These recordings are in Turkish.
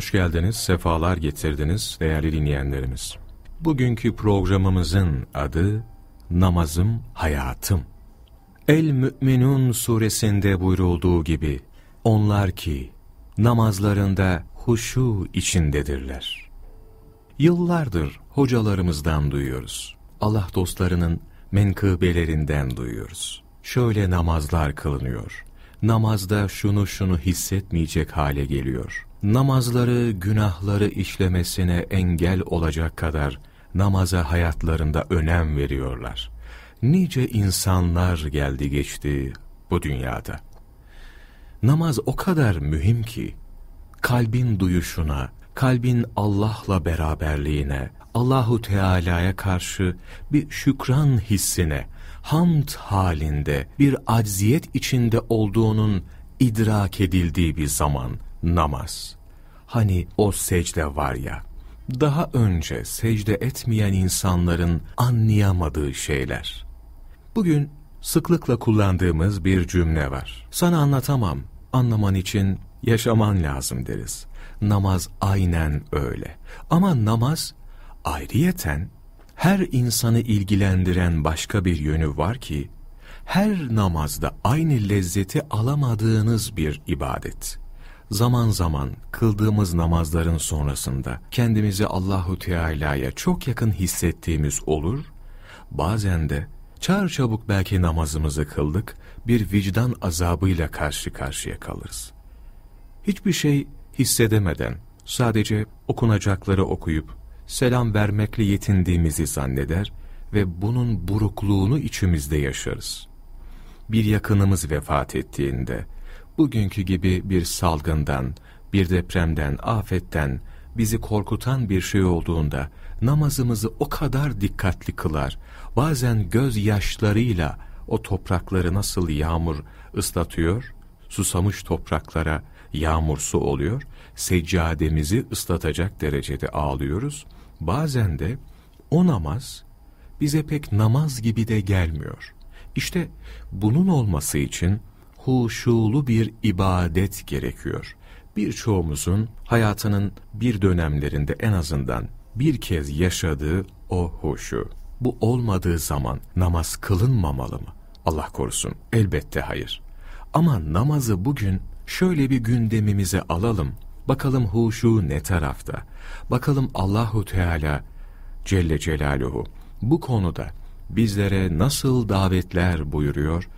Hoş geldiniz, sefalar getirdiniz değerli dinleyenlerimiz. Bugünkü programımızın adı Namazım Hayatım. El Mü'minun suresinde buyurulduğu gibi, onlar ki namazlarında huşu içindedirler. Yıllardır hocalarımızdan duyuyoruz. Allah dostlarının menkıbelerinden duyuyoruz. Şöyle namazlar kılınıyor. Namazda şunu şunu hissetmeyecek hale geliyor. Namazları günahları işlemesine engel olacak kadar namaza hayatlarında önem veriyorlar. Nice insanlar geldi geçti bu dünyada. Namaz o kadar mühim ki, kalbin duyuşuna, kalbin Allah'la beraberliğine, Allahu Teala'ya karşı bir şükran hissine, hamd halinde bir acziyet içinde olduğunun idrak edildiği bir zaman namaz. Hani o secde var ya, daha önce secde etmeyen insanların anlayamadığı şeyler. Bugün sıklıkla kullandığımız bir cümle var. Sana anlatamam, anlaman için yaşaman lazım deriz. Namaz aynen öyle. Ama namaz ayrıyeten her insanı ilgilendiren başka bir yönü var ki, her namazda aynı lezzeti alamadığınız bir ibadet. Zaman zaman kıldığımız namazların sonrasında kendimizi Allahu Teala'ya çok yakın hissettiğimiz olur. Bazen de çağır çabuk belki namazımızı kıldık, bir vicdan azabıyla karşı karşıya kalırız. Hiçbir şey hissedemeden sadece okunacakları okuyup selam vermekle yetindiğimizi zanneder ve bunun burukluğunu içimizde yaşarız. Bir yakınımız vefat ettiğinde, bugünkü gibi bir salgından, bir depremden, afetten, bizi korkutan bir şey olduğunda namazımızı o kadar dikkatli kılar, bazen gözyaşlarıyla o toprakları nasıl yağmur ıslatıyor, susamış topraklara yağmur su oluyor, seccademizi ıslatacak derecede ağlıyoruz. Bazen de o namaz bize pek namaz gibi de gelmiyor. İşte bunun olması için huşulu bir ibadet gerekiyor. Birçoğumuzun hayatının bir dönemlerinde en azından bir kez yaşadığı o huşu. Bu olmadığı zaman namaz kılınmamalı mı? Allah korusun elbette hayır. Ama namazı bugün şöyle bir gündemimize alalım. Bakalım huşu ne tarafta? Bakalım Allahu Teala Celle Celaluhu bu konuda bizlere nasıl davetler buyuruyor?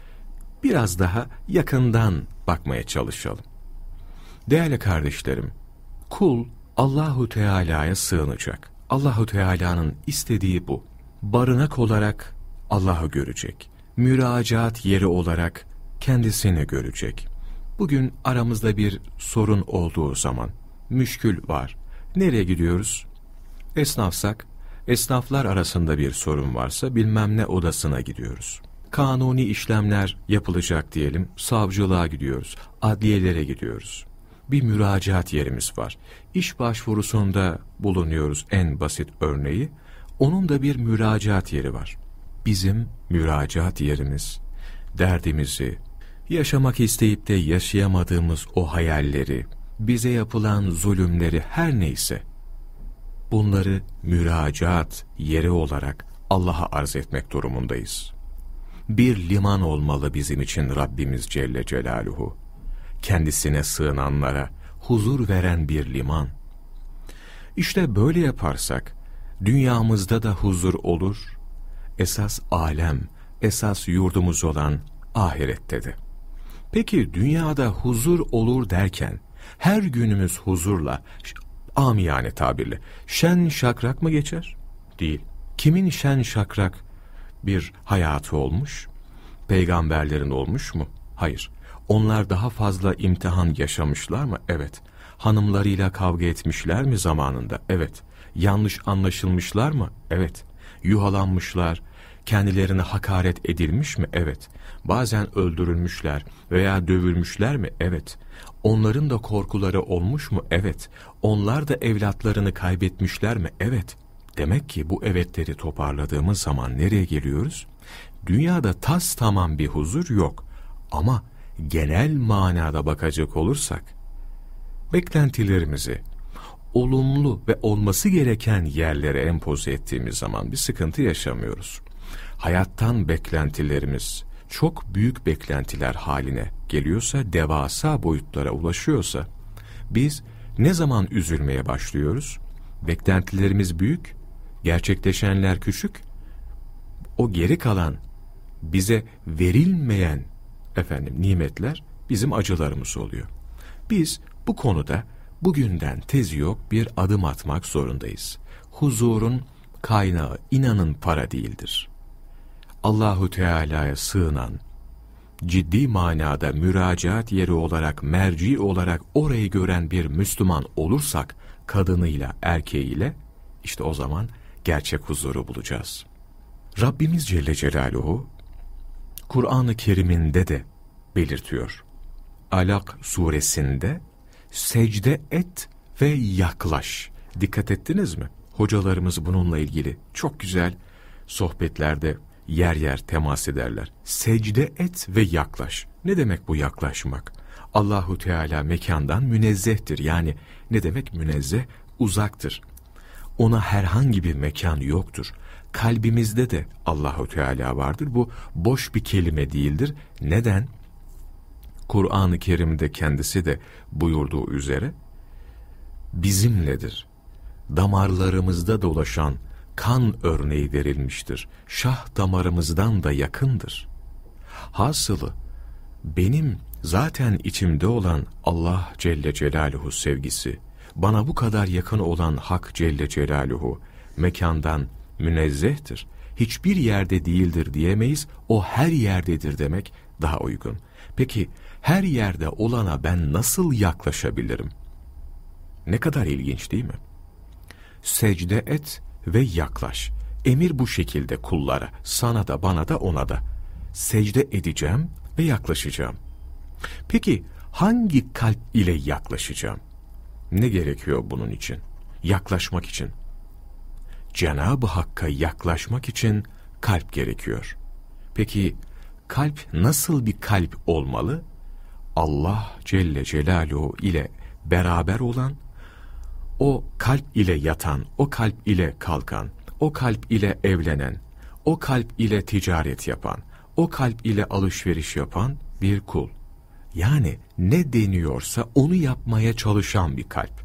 Biraz daha yakından bakmaya çalışalım. Değerli kardeşlerim, kul Allahu Teala'ya sığınacak. Allahu Teala'nın istediği bu. Barınak olarak Allah'ı görecek. Müracaat yeri olarak kendisini görecek. Bugün aramızda bir sorun olduğu zaman, müşkül var. Nereye gidiyoruz? Esnafsak, esnaflar arasında bir sorun varsa bilmem ne odasına gidiyoruz. Kanuni işlemler yapılacak diyelim, savcılığa gidiyoruz, adliyelere gidiyoruz. Bir müracaat yerimiz var. İş başvurusunda bulunuyoruz en basit örneği. Onun da bir müracaat yeri var. Bizim müracaat yerimiz, derdimizi, yaşamak isteyip de yaşayamadığımız o hayalleri, bize yapılan zulümleri her neyse, bunları müracaat yeri olarak Allah'a arz etmek durumundayız. Bir liman olmalı bizim için Rabbimiz Celle Celaluhu. Kendisine sığınanlara huzur veren bir liman. İşte böyle yaparsak, dünyamızda da huzur olur, esas alem, esas yurdumuz olan ahirette de. Peki dünyada huzur olur derken, her günümüz huzurla, amiyane tabirle, şen şakrak mı geçer? Değil. Kimin şen şakrak bir hayatı olmuş? Peygamberlerin olmuş mu? Hayır. Onlar daha fazla imtihan yaşamışlar mı? Evet. Hanımlarıyla kavga etmişler mi zamanında? Evet. Yanlış anlaşılmışlar mı? Evet. Yuhalanmışlar, kendilerine hakaret edilmiş mi? Evet. Bazen öldürülmüşler veya dövülmüşler mi? Evet. Onların da korkuları olmuş mu? Evet. Onlar da evlatlarını kaybetmişler mi? Evet. Demek ki bu evetleri toparladığımız zaman nereye geliyoruz? Dünyada tas tamam bir huzur yok. Ama genel manada bakacak olursak, beklentilerimizi, olumlu ve olması gereken yerlere empoze ettiğimiz zaman bir sıkıntı yaşamıyoruz. Hayattan beklentilerimiz çok büyük beklentiler haline geliyorsa, devasa boyutlara ulaşıyorsa, biz ne zaman üzülmeye başlıyoruz? Beklentilerimiz büyük, gerçekleşenler küçük, o geri kalan, bize verilmeyen efendim nimetler bizim acılarımız oluyor. Biz bu konuda bugünden tezi yok bir adım atmak zorundayız. Huzurun kaynağı inanın para değildir. Allahu Teala'ya sığınan, ciddi manada müracaat yeri olarak, merci olarak orayı gören bir Müslüman olursak, kadınıyla, erkeğiyle, işte o zaman gerçek huzuru bulacağız. Rabbimiz Celle Celaluhu, Kur'an-ı Kerim'inde de belirtiyor. Alak suresinde secde et ve yaklaş. Dikkat ettiniz mi? Hocalarımız bununla ilgili çok güzel sohbetlerde yer yer temas ederler. Secde et ve yaklaş. Ne demek bu yaklaşmak? Allahu Teala mekandan münezzehtir. Yani ne demek münezzeh? Uzaktır. Ona herhangi bir mekan yoktur. Kalbimizde de Allahu Teala vardır. Bu boş bir kelime değildir. Neden? Kur'an-ı Kerim'de kendisi de buyurduğu üzere bizimledir. Damarlarımızda dolaşan kan örneği verilmiştir. Şah damarımızdan da yakındır. Hasılı benim zaten içimde olan Allah Celle Celaluhu sevgisi, bana bu kadar yakın olan Hak Celle Celaluhu mekandan münezzehtir. Hiçbir yerde değildir diyemeyiz, o her yerdedir demek daha uygun. Peki her yerde olana ben nasıl yaklaşabilirim? Ne kadar ilginç değil mi? Secde et ve yaklaş. Emir bu şekilde kullara, sana da bana da ona da. Secde edeceğim ve yaklaşacağım. Peki hangi kalp ile yaklaşacağım? Ne gerekiyor bunun için? Yaklaşmak için. Cenab-ı Hakk'a yaklaşmak için kalp gerekiyor. Peki kalp nasıl bir kalp olmalı? Allah Celle Celaluhu ile beraber olan, o kalp ile yatan, o kalp ile kalkan, o kalp ile evlenen, o kalp ile ticaret yapan, o kalp ile alışveriş yapan bir kul. Yani ne deniyorsa onu yapmaya çalışan bir kalp.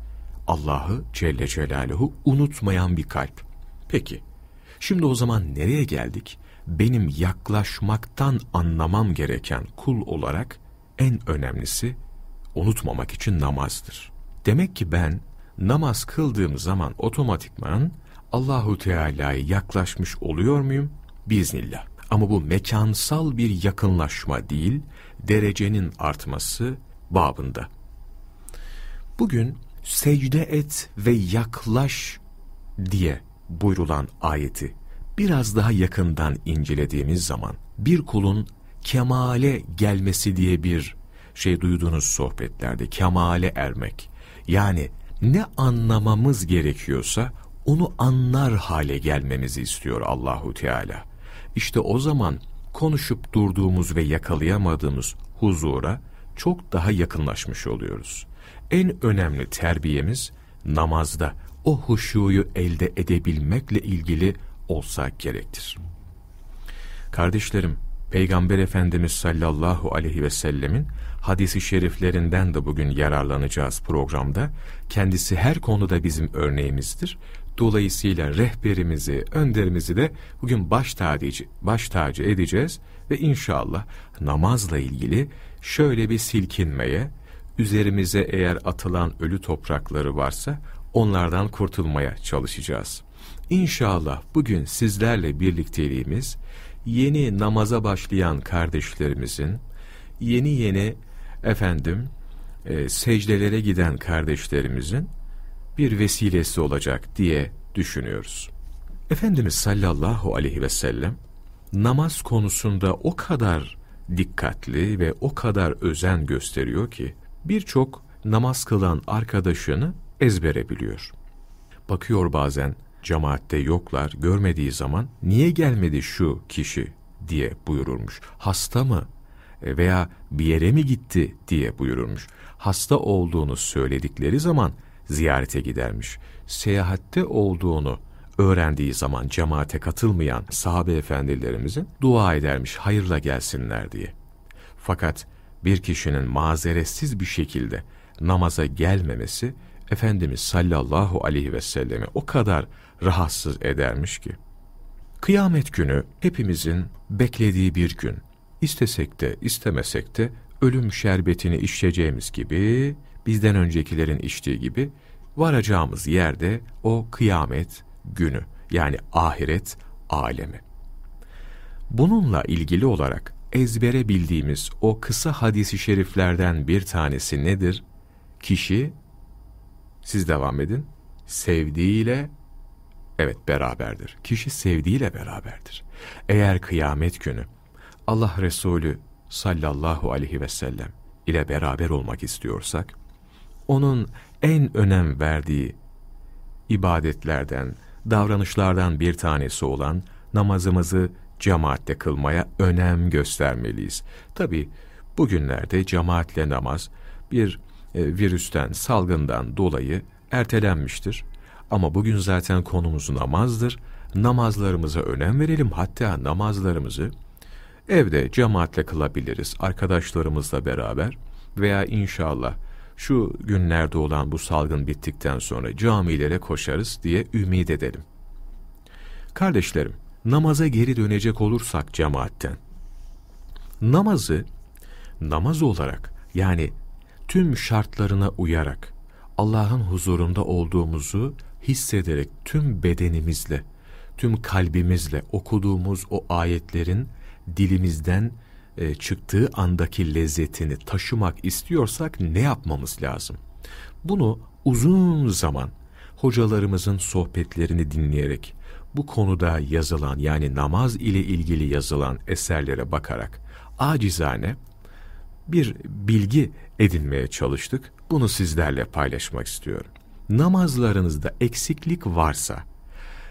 Allah'ı Celle Celaluhu unutmayan bir kalp. Peki, şimdi o zaman nereye geldik? Benim yaklaşmaktan anlamam gereken kul olarak en önemlisi unutmamak için namazdır. Demek ki ben namaz kıldığım zaman otomatikman Allahu Teala'ya yaklaşmış oluyor muyum? Biiznillah. Ama bu mekansal bir yakınlaşma değil, derecenin artması babında. Bugün secde et ve yaklaş diye buyrulan ayeti biraz daha yakından incelediğimiz zaman bir kulun kemale gelmesi diye bir şey duyduğunuz sohbetlerde kemale ermek. Yani ne anlamamız gerekiyorsa onu anlar hale gelmemizi istiyor Allahu Teala. İşte o zaman konuşup durduğumuz ve yakalayamadığımız huzura çok daha yakınlaşmış oluyoruz. En önemli terbiyemiz namazda o huşuyu elde edebilmekle ilgili olsa gerektir. Kardeşlerim, Peygamber Efendimiz sallallahu aleyhi ve sellemin hadisi şeriflerinden de bugün yararlanacağız programda. Kendisi her konuda bizim örneğimizdir. Dolayısıyla rehberimizi, önderimizi de bugün baş tacı, baş tacı edeceğiz ve inşallah namazla ilgili şöyle bir silkinmeye, üzerimize eğer atılan ölü toprakları varsa onlardan kurtulmaya çalışacağız. İnşallah bugün sizlerle birlikteliğimiz yeni namaza başlayan kardeşlerimizin, yeni yeni efendim e, secdelere giden kardeşlerimizin bir vesilesi olacak diye düşünüyoruz. Efendimiz sallallahu aleyhi ve sellem namaz konusunda o kadar dikkatli ve o kadar özen gösteriyor ki birçok namaz kılan arkadaşını ezbere biliyor. Bakıyor bazen cemaatte yoklar, görmediği zaman niye gelmedi şu kişi diye buyururmuş. Hasta mı veya bir yere mi gitti diye buyururmuş. Hasta olduğunu söyledikleri zaman ziyarete gidermiş. Seyahatte olduğunu öğrendiği zaman cemaate katılmayan sahabe efendilerimizin dua edermiş hayırla gelsinler diye. Fakat bir kişinin mazeretsiz bir şekilde namaza gelmemesi Efendimiz sallallahu aleyhi ve sellemi o kadar rahatsız edermiş ki. Kıyamet günü hepimizin beklediği bir gün. İstesek de istemesek de ölüm şerbetini içeceğimiz gibi, bizden öncekilerin içtiği gibi varacağımız yerde o kıyamet günü yani ahiret alemi. Bununla ilgili olarak ezbere bildiğimiz o kısa hadisi şeriflerden bir tanesi nedir? Kişi, siz devam edin, sevdiğiyle, evet beraberdir. Kişi sevdiğiyle beraberdir. Eğer kıyamet günü Allah Resulü sallallahu aleyhi ve sellem ile beraber olmak istiyorsak, onun en önem verdiği ibadetlerden, davranışlardan bir tanesi olan namazımızı cemaatle kılmaya önem göstermeliyiz. Tabi bugünlerde cemaatle namaz bir e, virüsten, salgından dolayı ertelenmiştir. Ama bugün zaten konumuz namazdır. Namazlarımıza önem verelim. Hatta namazlarımızı evde cemaatle kılabiliriz. Arkadaşlarımızla beraber veya inşallah şu günlerde olan bu salgın bittikten sonra camilere koşarız diye ümit edelim. Kardeşlerim, namaza geri dönecek olursak cemaatten, namazı namaz olarak yani tüm şartlarına uyarak Allah'ın huzurunda olduğumuzu hissederek tüm bedenimizle, tüm kalbimizle okuduğumuz o ayetlerin dilimizden e, çıktığı andaki lezzetini taşımak istiyorsak ne yapmamız lazım? Bunu uzun zaman hocalarımızın sohbetlerini dinleyerek, bu konuda yazılan yani namaz ile ilgili yazılan eserlere bakarak acizane bir bilgi edinmeye çalıştık. Bunu sizlerle paylaşmak istiyorum. Namazlarınızda eksiklik varsa,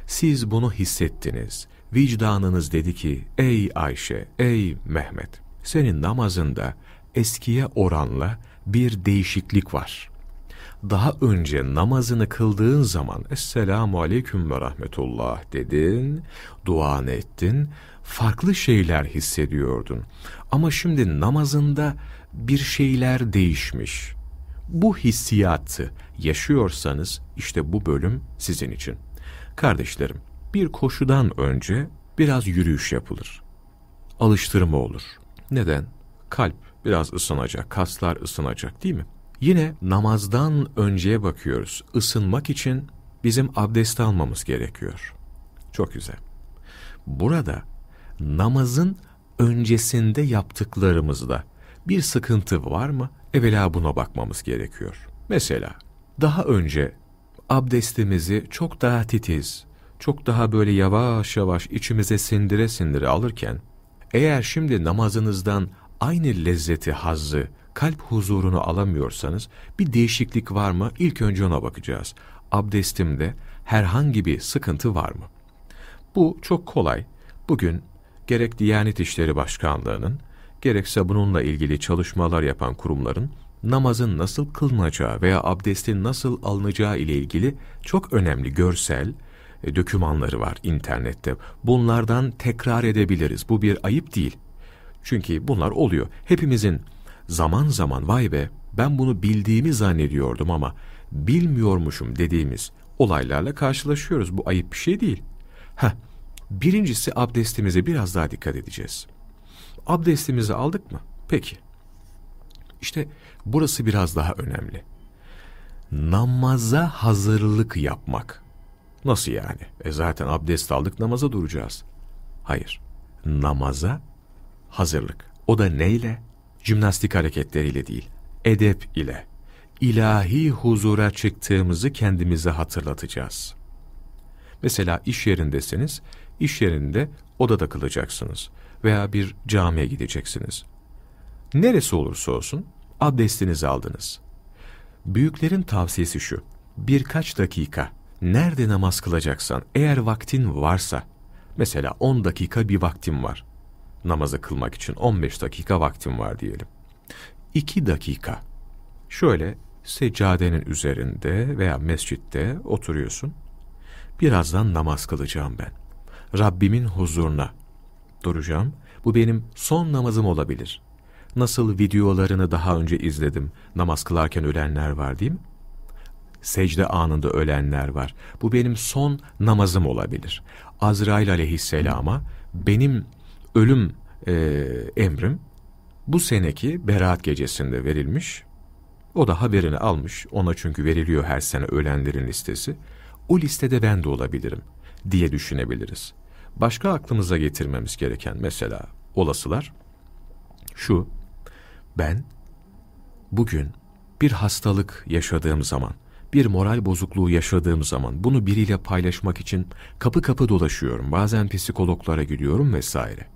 siz bunu hissettiniz, vicdanınız dedi ki, ey Ayşe, ey Mehmet, senin namazında eskiye oranla bir değişiklik var. Daha önce namazını kıldığın zaman, Esselamu Aleyküm ve Rahmetullah dedin, duanı ettin, farklı şeyler hissediyordun. Ama şimdi namazında bir şeyler değişmiş. Bu hissiyatı yaşıyorsanız, işte bu bölüm sizin için. Kardeşlerim, bir koşudan önce biraz yürüyüş yapılır. Alıştırma olur. Neden? Kalp biraz ısınacak, kaslar ısınacak değil mi? Yine namazdan önceye bakıyoruz. Isınmak için bizim abdest almamız gerekiyor. Çok güzel. Burada namazın öncesinde yaptıklarımızda bir sıkıntı var mı? Evvela buna bakmamız gerekiyor. Mesela daha önce abdestimizi çok daha titiz, çok daha böyle yavaş yavaş içimize sindire sindire alırken, eğer şimdi namazınızdan aynı lezzeti, hazzı, kalp huzurunu alamıyorsanız bir değişiklik var mı? İlk önce ona bakacağız. Abdestimde herhangi bir sıkıntı var mı? Bu çok kolay. Bugün gerek Diyanet İşleri Başkanlığı'nın, gerekse bununla ilgili çalışmalar yapan kurumların namazın nasıl kılınacağı veya abdestin nasıl alınacağı ile ilgili çok önemli görsel e, dokümanları var internette. Bunlardan tekrar edebiliriz. Bu bir ayıp değil. Çünkü bunlar oluyor. Hepimizin zaman zaman vay be ben bunu bildiğimi zannediyordum ama bilmiyormuşum dediğimiz olaylarla karşılaşıyoruz. Bu ayıp bir şey değil. Heh, birincisi abdestimize biraz daha dikkat edeceğiz. Abdestimizi aldık mı? Peki. İşte burası biraz daha önemli. Namaza hazırlık yapmak. Nasıl yani? E zaten abdest aldık namaza duracağız. Hayır. Namaza hazırlık. O da neyle? Jimnastik hareketleriyle değil. Edep ile. ilahi huzura çıktığımızı kendimize hatırlatacağız. Mesela iş yerindesiniz, iş yerinde odada kılacaksınız veya bir camiye gideceksiniz. Neresi olursa olsun abdestinizi aldınız. Büyüklerin tavsiyesi şu, birkaç dakika nerede namaz kılacaksan eğer vaktin varsa, mesela 10 dakika bir vaktim var, namazı kılmak için 15 dakika vaktim var diyelim. 2 dakika şöyle seccadenin üzerinde veya mescitte oturuyorsun. Birazdan namaz kılacağım ben. Rabbimin huzuruna duracağım. Bu benim son namazım olabilir. Nasıl videolarını daha önce izledim. Namaz kılarken ölenler var değil mi? Secde anında ölenler var. Bu benim son namazım olabilir. Azrail aleyhisselama benim ölüm e, emrim bu seneki Berat gecesinde verilmiş. O da haberini almış. Ona çünkü veriliyor her sene ölenlerin listesi. O listede ben de olabilirim diye düşünebiliriz. Başka aklımıza getirmemiz gereken mesela olasılar şu. Ben bugün bir hastalık yaşadığım zaman, bir moral bozukluğu yaşadığım zaman bunu biriyle paylaşmak için kapı kapı dolaşıyorum. Bazen psikologlara gidiyorum vesaire.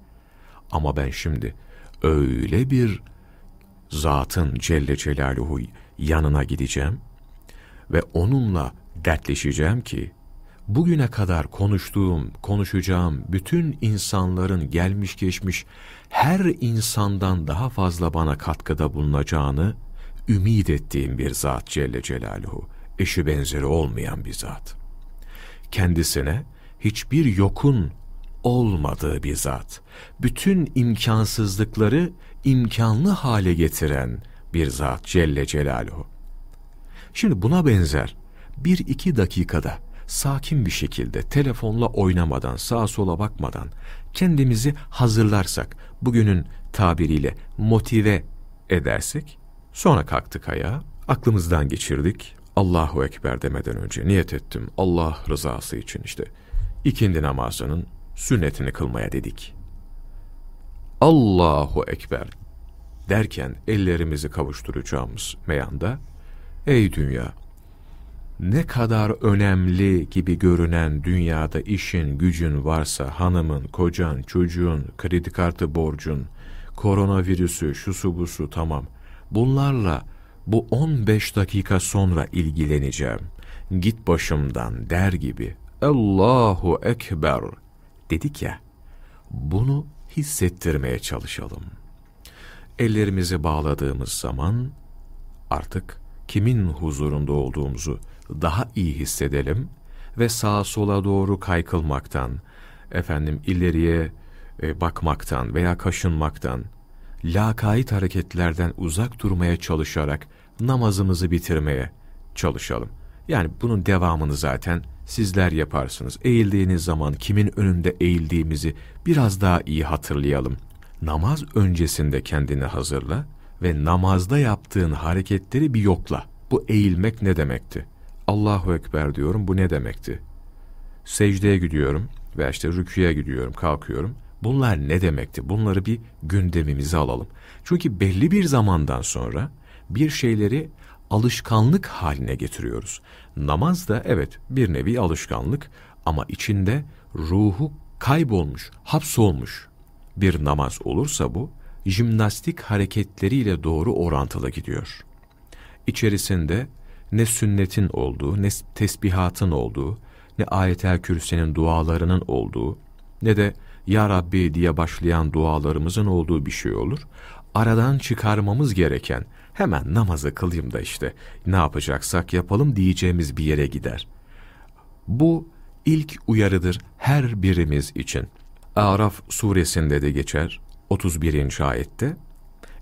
Ama ben şimdi öyle bir zatın Celle Celaluhu yanına gideceğim ve onunla dertleşeceğim ki bugüne kadar konuştuğum, konuşacağım bütün insanların gelmiş geçmiş her insandan daha fazla bana katkıda bulunacağını ümit ettiğim bir zat Celle Celaluhu, eşi benzeri olmayan bir zat. Kendisine hiçbir yokun olmadığı bir zat, bütün imkansızlıkları imkanlı hale getiren bir zat Celle Celaluhu. Şimdi buna benzer bir iki dakikada sakin bir şekilde telefonla oynamadan, sağa sola bakmadan kendimizi hazırlarsak, bugünün tabiriyle motive edersek, sonra kalktık ayağa, aklımızdan geçirdik, Allahu Ekber demeden önce niyet ettim Allah rızası için işte ikindi namazının sünnetini kılmaya dedik. Allahu Ekber derken ellerimizi kavuşturacağımız meyanda, ey dünya, ne kadar önemli gibi görünen dünyada işin gücün varsa hanımın, kocan, çocuğun, kredi kartı borcun, koronavirüsü, şusu busu tamam. Bunlarla bu 15 dakika sonra ilgileneceğim. Git başımdan der gibi Allahu Ekber dedik ya. Bunu hissettirmeye çalışalım. Ellerimizi bağladığımız zaman artık kimin huzurunda olduğumuzu daha iyi hissedelim ve sağa sola doğru kaykılmaktan, efendim ileriye e, bakmaktan veya kaşınmaktan, lakayt hareketlerden uzak durmaya çalışarak namazımızı bitirmeye çalışalım. Yani bunun devamını zaten sizler yaparsınız. Eğildiğiniz zaman kimin önünde eğildiğimizi biraz daha iyi hatırlayalım. Namaz öncesinde kendini hazırla ve namazda yaptığın hareketleri bir yokla. Bu eğilmek ne demekti? Allahu Ekber diyorum bu ne demekti? Secdeye gidiyorum veya işte rüküye gidiyorum, kalkıyorum. Bunlar ne demekti? Bunları bir gündemimize alalım. Çünkü belli bir zamandan sonra bir şeyleri alışkanlık haline getiriyoruz. Namaz da evet bir nevi alışkanlık ama içinde ruhu kaybolmuş, hapsolmuş bir namaz olursa bu, jimnastik hareketleriyle doğru orantılı gidiyor. İçerisinde ne sünnetin olduğu, ne tesbihatın olduğu, ne ayetel kürsenin dualarının olduğu, ne de Ya Rabbi diye başlayan dualarımızın olduğu bir şey olur. Aradan çıkarmamız gereken, hemen namazı kılayım da işte ne yapacaksak yapalım diyeceğimiz bir yere gider. Bu ilk uyarıdır her birimiz için. Araf suresinde de geçer 31. ayette.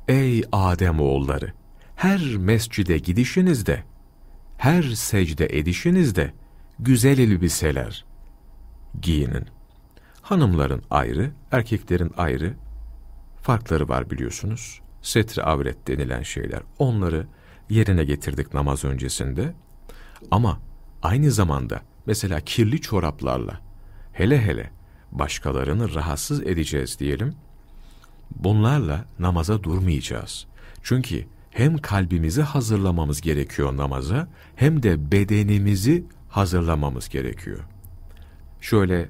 Ey Adem oğulları! Her mescide gidişinizde her secde edişinizde güzel elbiseler giyinin. Hanımların ayrı, erkeklerin ayrı farkları var biliyorsunuz. Setri avret denilen şeyler. Onları yerine getirdik namaz öncesinde. Ama aynı zamanda mesela kirli çoraplarla hele hele başkalarını rahatsız edeceğiz diyelim. Bunlarla namaza durmayacağız. Çünkü hem kalbimizi hazırlamamız gerekiyor namaza hem de bedenimizi hazırlamamız gerekiyor. Şöyle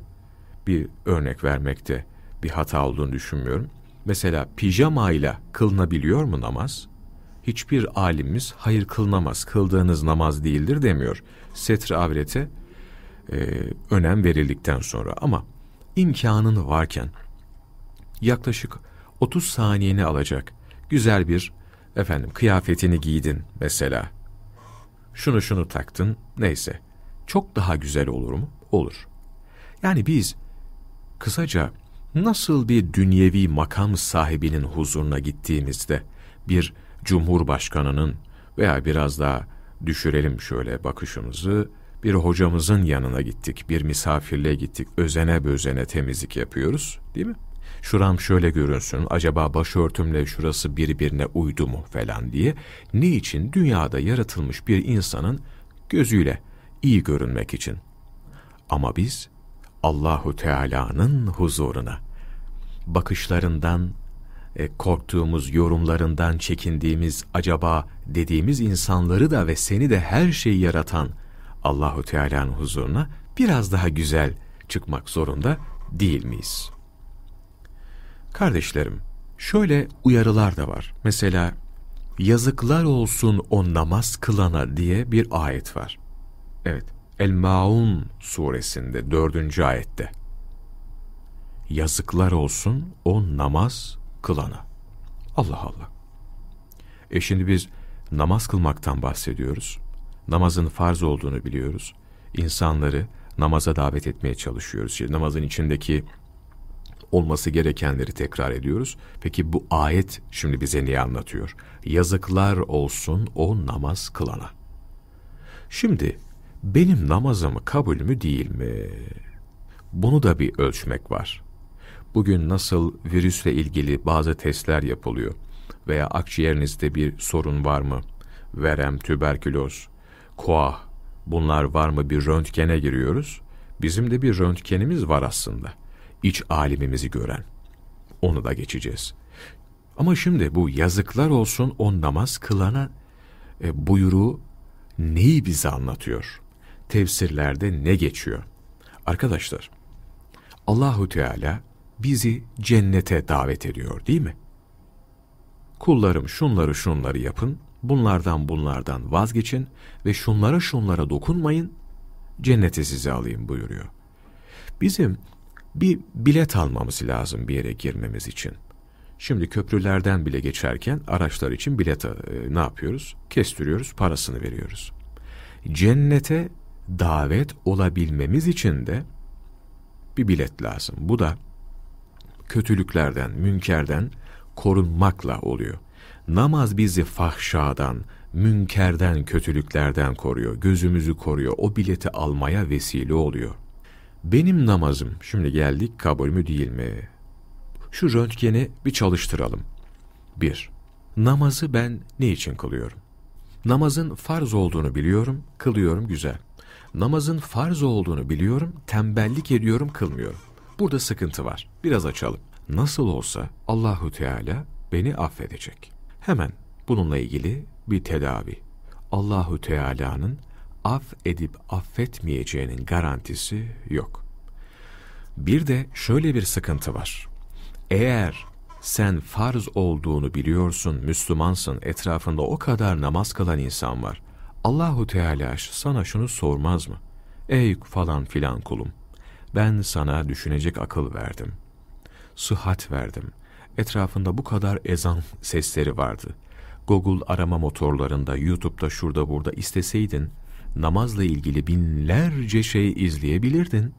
bir örnek vermekte bir hata olduğunu düşünmüyorum. Mesela pijama ile kılınabiliyor mu namaz? Hiçbir alimimiz hayır kılınamaz, kıldığınız namaz değildir demiyor. Setre avrete e, önem verildikten sonra ama imkanın varken yaklaşık 30 saniyeni alacak güzel bir efendim kıyafetini giydin mesela. şunu şunu taktın, neyse. Çok daha güzel olur mu? Olur. Yani biz kısaca nasıl bir dünyevi makam sahibinin huzuruna gittiğimizde bir cumhurbaşkanının veya biraz daha düşürelim şöyle bakışımızı bir hocamızın yanına gittik, bir misafirliğe gittik, özene bözene temizlik yapıyoruz, değil mi? Şuram şöyle görünsün, acaba başörtümle şurası birbirine uydu mu falan diye. Niçin? Dünyada yaratılmış bir insanın gözüyle iyi görünmek için. Ama biz Allahu Teala'nın huzuruna bakışlarından e, korktuğumuz, yorumlarından çekindiğimiz, acaba dediğimiz insanları da ve seni de her şeyi yaratan Allahu Teala'nın huzuruna biraz daha güzel çıkmak zorunda değil miyiz? Kardeşlerim, şöyle uyarılar da var. Mesela yazıklar olsun o namaz kılana diye bir ayet var. Evet, El-Maun suresinde dördüncü ayette. Yazıklar olsun o namaz kılana. Allah Allah. E şimdi biz namaz kılmaktan bahsediyoruz. Namazın farz olduğunu biliyoruz. İnsanları namaza davet etmeye çalışıyoruz. Şimdi namazın içindeki olması gerekenleri tekrar ediyoruz. Peki bu ayet şimdi bize niye anlatıyor? Yazıklar olsun o namaz kılana. Şimdi benim namazım kabul mü değil mi? Bunu da bir ölçmek var. Bugün nasıl virüsle ilgili bazı testler yapılıyor veya akciğerinizde bir sorun var mı? Verem, tüberküloz, koah bunlar var mı bir röntgene giriyoruz. Bizim de bir röntgenimiz var aslında. İç alimimizi gören. Onu da geçeceğiz. Ama şimdi bu yazıklar olsun o namaz kılana e, buyruğu neyi bize anlatıyor? Tefsirlerde ne geçiyor? Arkadaşlar, Allahu Teala bizi cennete davet ediyor değil mi? Kullarım şunları şunları yapın, bunlardan bunlardan vazgeçin ve şunlara şunlara dokunmayın, cennete sizi alayım buyuruyor. Bizim bir bilet almamız lazım bir yere girmemiz için. Şimdi köprülerden bile geçerken araçlar için bilet e, ne yapıyoruz? Kestiriyoruz, parasını veriyoruz. Cennete davet olabilmemiz için de bir bilet lazım. Bu da kötülüklerden, münkerden korunmakla oluyor. Namaz bizi fahşadan, münkerden, kötülüklerden koruyor, gözümüzü koruyor, o bileti almaya vesile oluyor. Benim namazım, şimdi geldik kabul mü değil mi? Şu röntgeni bir çalıştıralım. 1. Namazı ben ne için kılıyorum? Namazın farz olduğunu biliyorum, kılıyorum güzel. Namazın farz olduğunu biliyorum, tembellik ediyorum, kılmıyorum. Burada sıkıntı var. Biraz açalım. Nasıl olsa Allahu Teala beni affedecek. Hemen bununla ilgili bir tedavi. Allahu Teala'nın af edip affetmeyeceğinin garantisi yok. Bir de şöyle bir sıkıntı var. Eğer sen farz olduğunu biliyorsun, Müslümansın, etrafında o kadar namaz kılan insan var. Allahu Teala sana şunu sormaz mı? Ey falan filan kulum, ben sana düşünecek akıl verdim. Sıhhat verdim. Etrafında bu kadar ezan sesleri vardı. Google arama motorlarında, YouTube'da, şurada burada isteseydin, namazla ilgili binlerce şey izleyebilirdin.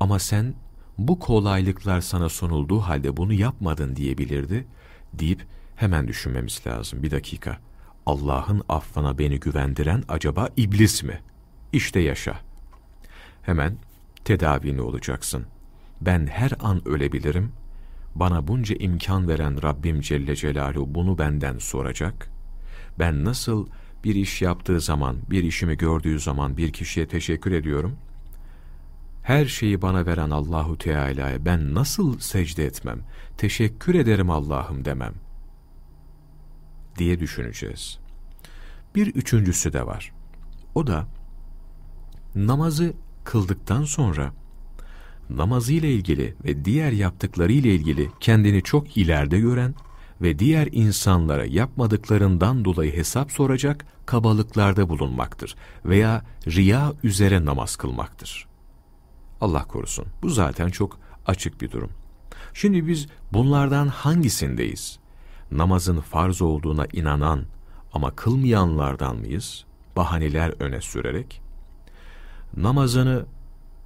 Ama sen bu kolaylıklar sana sunulduğu halde bunu yapmadın diyebilirdi deyip hemen düşünmemiz lazım. Bir dakika. Allah'ın affına beni güvendiren acaba iblis mi? İşte yaşa. Hemen tedavini olacaksın. Ben her an ölebilirim. Bana bunca imkan veren Rabbim Celle Celaluhu bunu benden soracak. Ben nasıl bir iş yaptığı zaman, bir işimi gördüğü zaman bir kişiye teşekkür ediyorum. Her şeyi bana veren Allahu Teala'ya ben nasıl secde etmem, teşekkür ederim Allah'ım demem diye düşüneceğiz. Bir üçüncüsü de var. O da namazı kıldıktan sonra namazıyla ilgili ve diğer yaptıklarıyla ilgili kendini çok ileride gören ve diğer insanlara yapmadıklarından dolayı hesap soracak kabalıklarda bulunmaktır veya riya üzere namaz kılmaktır. Allah korusun. Bu zaten çok açık bir durum. Şimdi biz bunlardan hangisindeyiz? Namazın farz olduğuna inanan ama kılmayanlardan mıyız? bahaneler öne sürerek namazını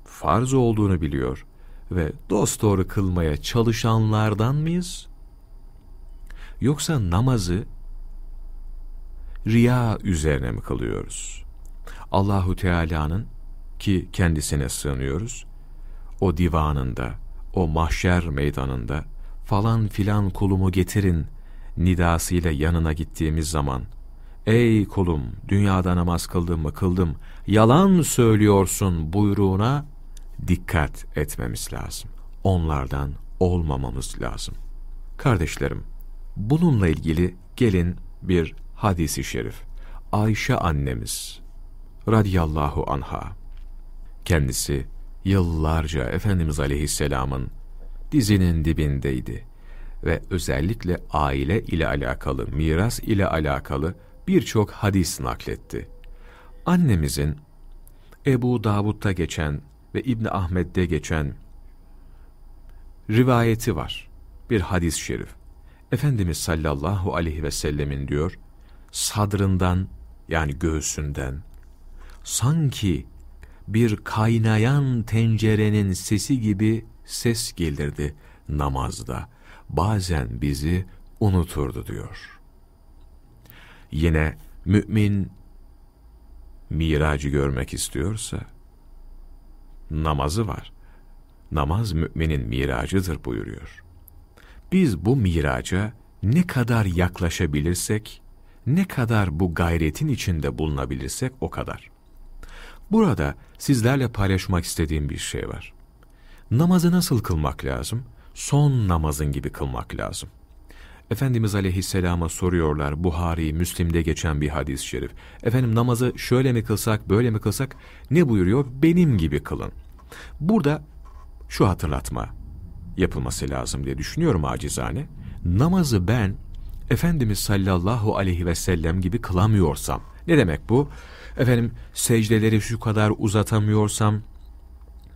farz olduğunu biliyor ve dosdoğru kılmaya çalışanlardan mıyız? Yoksa namazı riya üzerine mi kılıyoruz? Allahu Teala'nın ki kendisine sığınıyoruz. O divanında, o mahşer meydanında falan filan kulumu getirin nidasıyla yanına gittiğimiz zaman Ey kulum dünyada namaz kıldım mı kıldım yalan söylüyorsun buyruğuna dikkat etmemiz lazım. Onlardan olmamamız lazım. Kardeşlerim bununla ilgili gelin bir hadisi şerif. Ayşe annemiz radiyallahu anha kendisi yıllarca Efendimiz Aleyhisselam'ın dizinin dibindeydi ve özellikle aile ile alakalı, miras ile alakalı birçok hadis nakletti. Annemizin Ebu Davud'da geçen ve İbni Ahmet'te geçen rivayeti var. Bir hadis-i şerif. Efendimiz sallallahu aleyhi ve sellemin diyor, sadrından yani göğsünden sanki bir kaynayan tencerenin sesi gibi ses gelirdi namazda. Bazen bizi unuturdu diyor. Yine mümin miracı görmek istiyorsa namazı var. Namaz müminin miracıdır buyuruyor. Biz bu miraca ne kadar yaklaşabilirsek, ne kadar bu gayretin içinde bulunabilirsek o kadar. Burada sizlerle paylaşmak istediğim bir şey var. Namazı nasıl kılmak lazım? Son namazın gibi kılmak lazım. Efendimiz Aleyhisselam'a soruyorlar Buhari, Müslim'de geçen bir hadis-i şerif. Efendim namazı şöyle mi kılsak, böyle mi kılsak? Ne buyuruyor? Benim gibi kılın. Burada şu hatırlatma yapılması lazım diye düşünüyorum acizane. Namazı ben Efendimiz sallallahu aleyhi ve sellem gibi kılamıyorsam, ne demek bu? Efendim secdeleri şu kadar uzatamıyorsam,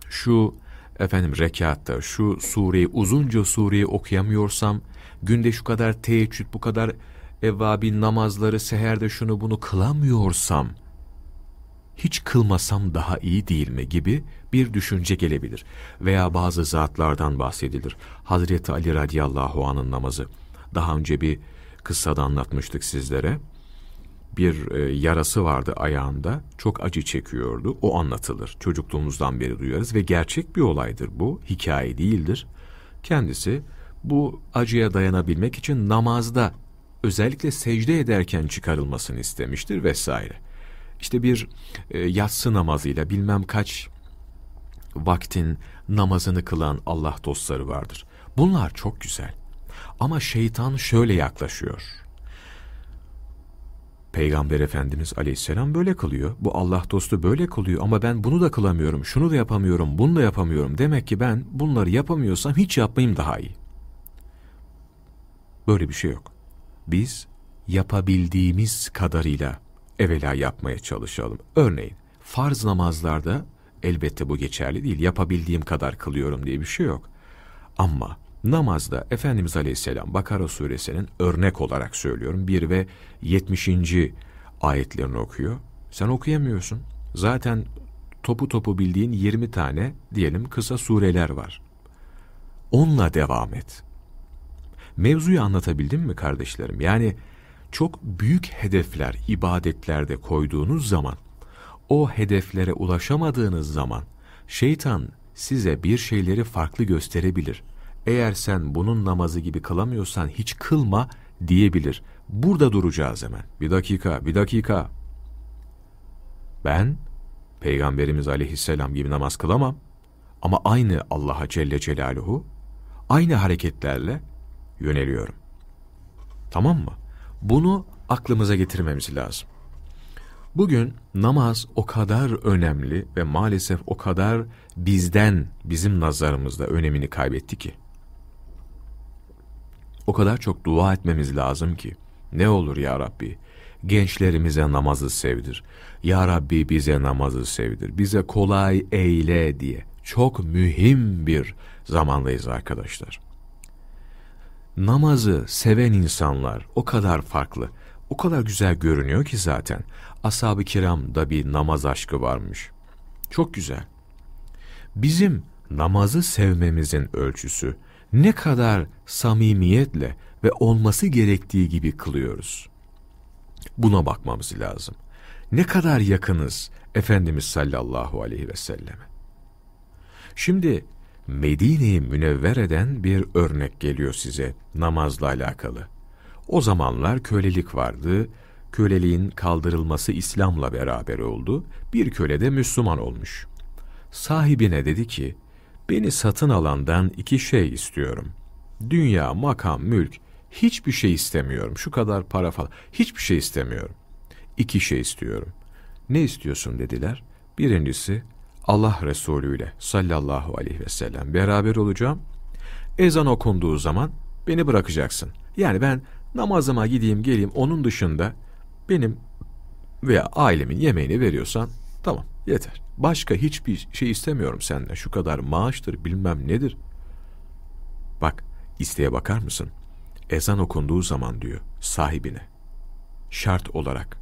şu efendim rekatta şu sureyi uzunca sureyi okuyamıyorsam, günde şu kadar teheccüd, bu kadar evvabin namazları, seherde şunu bunu kılamıyorsam, hiç kılmasam daha iyi değil mi gibi bir düşünce gelebilir. Veya bazı zatlardan bahsedilir. Hazreti Ali radıyallahu anın namazı. Daha önce bir kıssada anlatmıştık sizlere. Bir e, yarası vardı ayağında, çok acı çekiyordu. O anlatılır. Çocukluğumuzdan beri duyarız ve gerçek bir olaydır bu, hikaye değildir. Kendisi bu acıya dayanabilmek için namazda özellikle secde ederken çıkarılmasını istemiştir vesaire. İşte bir e, yatsı namazıyla bilmem kaç vaktin namazını kılan Allah dostları vardır. Bunlar çok güzel. Ama şeytan şöyle yaklaşıyor. Peygamber Efendimiz aleyhisselam böyle kılıyor. Bu Allah dostu böyle kılıyor ama ben bunu da kılamıyorum, şunu da yapamıyorum, bunu da yapamıyorum. Demek ki ben bunları yapamıyorsam hiç yapmayayım daha iyi. Böyle bir şey yok. Biz yapabildiğimiz kadarıyla evvela yapmaya çalışalım. Örneğin farz namazlarda elbette bu geçerli değil. Yapabildiğim kadar kılıyorum diye bir şey yok. Ama namazda Efendimiz Aleyhisselam Bakara suresinin örnek olarak söylüyorum 1 ve 70. ayetlerini okuyor. Sen okuyamıyorsun. Zaten topu topu bildiğin 20 tane diyelim kısa sureler var. Onunla devam et. Mevzuyu anlatabildim mi kardeşlerim? Yani çok büyük hedefler ibadetlerde koyduğunuz zaman, o hedeflere ulaşamadığınız zaman şeytan size bir şeyleri farklı gösterebilir. Eğer sen bunun namazı gibi kılamıyorsan hiç kılma diyebilir. Burada duracağız hemen. Bir dakika, bir dakika. Ben Peygamberimiz aleyhisselam gibi namaz kılamam. Ama aynı Allah'a Celle Celaluhu aynı hareketlerle yöneliyorum. Tamam mı? Bunu aklımıza getirmemiz lazım. Bugün namaz o kadar önemli ve maalesef o kadar bizden, bizim nazarımızda önemini kaybetti ki. O kadar çok dua etmemiz lazım ki. Ne olur ya Rabbi, gençlerimize namazı sevdir. Ya Rabbi bize namazı sevdir. Bize kolay eyle diye. Çok mühim bir zamandayız arkadaşlar namazı seven insanlar o kadar farklı, o kadar güzel görünüyor ki zaten. ashab-ı kiramda bir namaz aşkı varmış. Çok güzel. Bizim namazı sevmemizin ölçüsü ne kadar samimiyetle ve olması gerektiği gibi kılıyoruz. Buna bakmamız lazım. Ne kadar yakınız Efendimiz sallallahu aleyhi ve selleme. Şimdi Medine'yi münevver eden bir örnek geliyor size namazla alakalı. O zamanlar kölelik vardı. Köleliğin kaldırılması İslam'la beraber oldu. Bir köle de Müslüman olmuş. Sahibine dedi ki, beni satın alandan iki şey istiyorum. Dünya, makam, mülk, hiçbir şey istemiyorum. Şu kadar para falan, hiçbir şey istemiyorum. İki şey istiyorum. Ne istiyorsun dediler. Birincisi, Allah Resulü ile sallallahu aleyhi ve sellem beraber olacağım. Ezan okunduğu zaman beni bırakacaksın. Yani ben namazıma gideyim geleyim onun dışında benim veya ailemin yemeğini veriyorsan tamam yeter. Başka hiçbir şey istemiyorum senden. Şu kadar maaştır bilmem nedir. Bak isteğe bakar mısın? Ezan okunduğu zaman diyor sahibine. Şart olarak.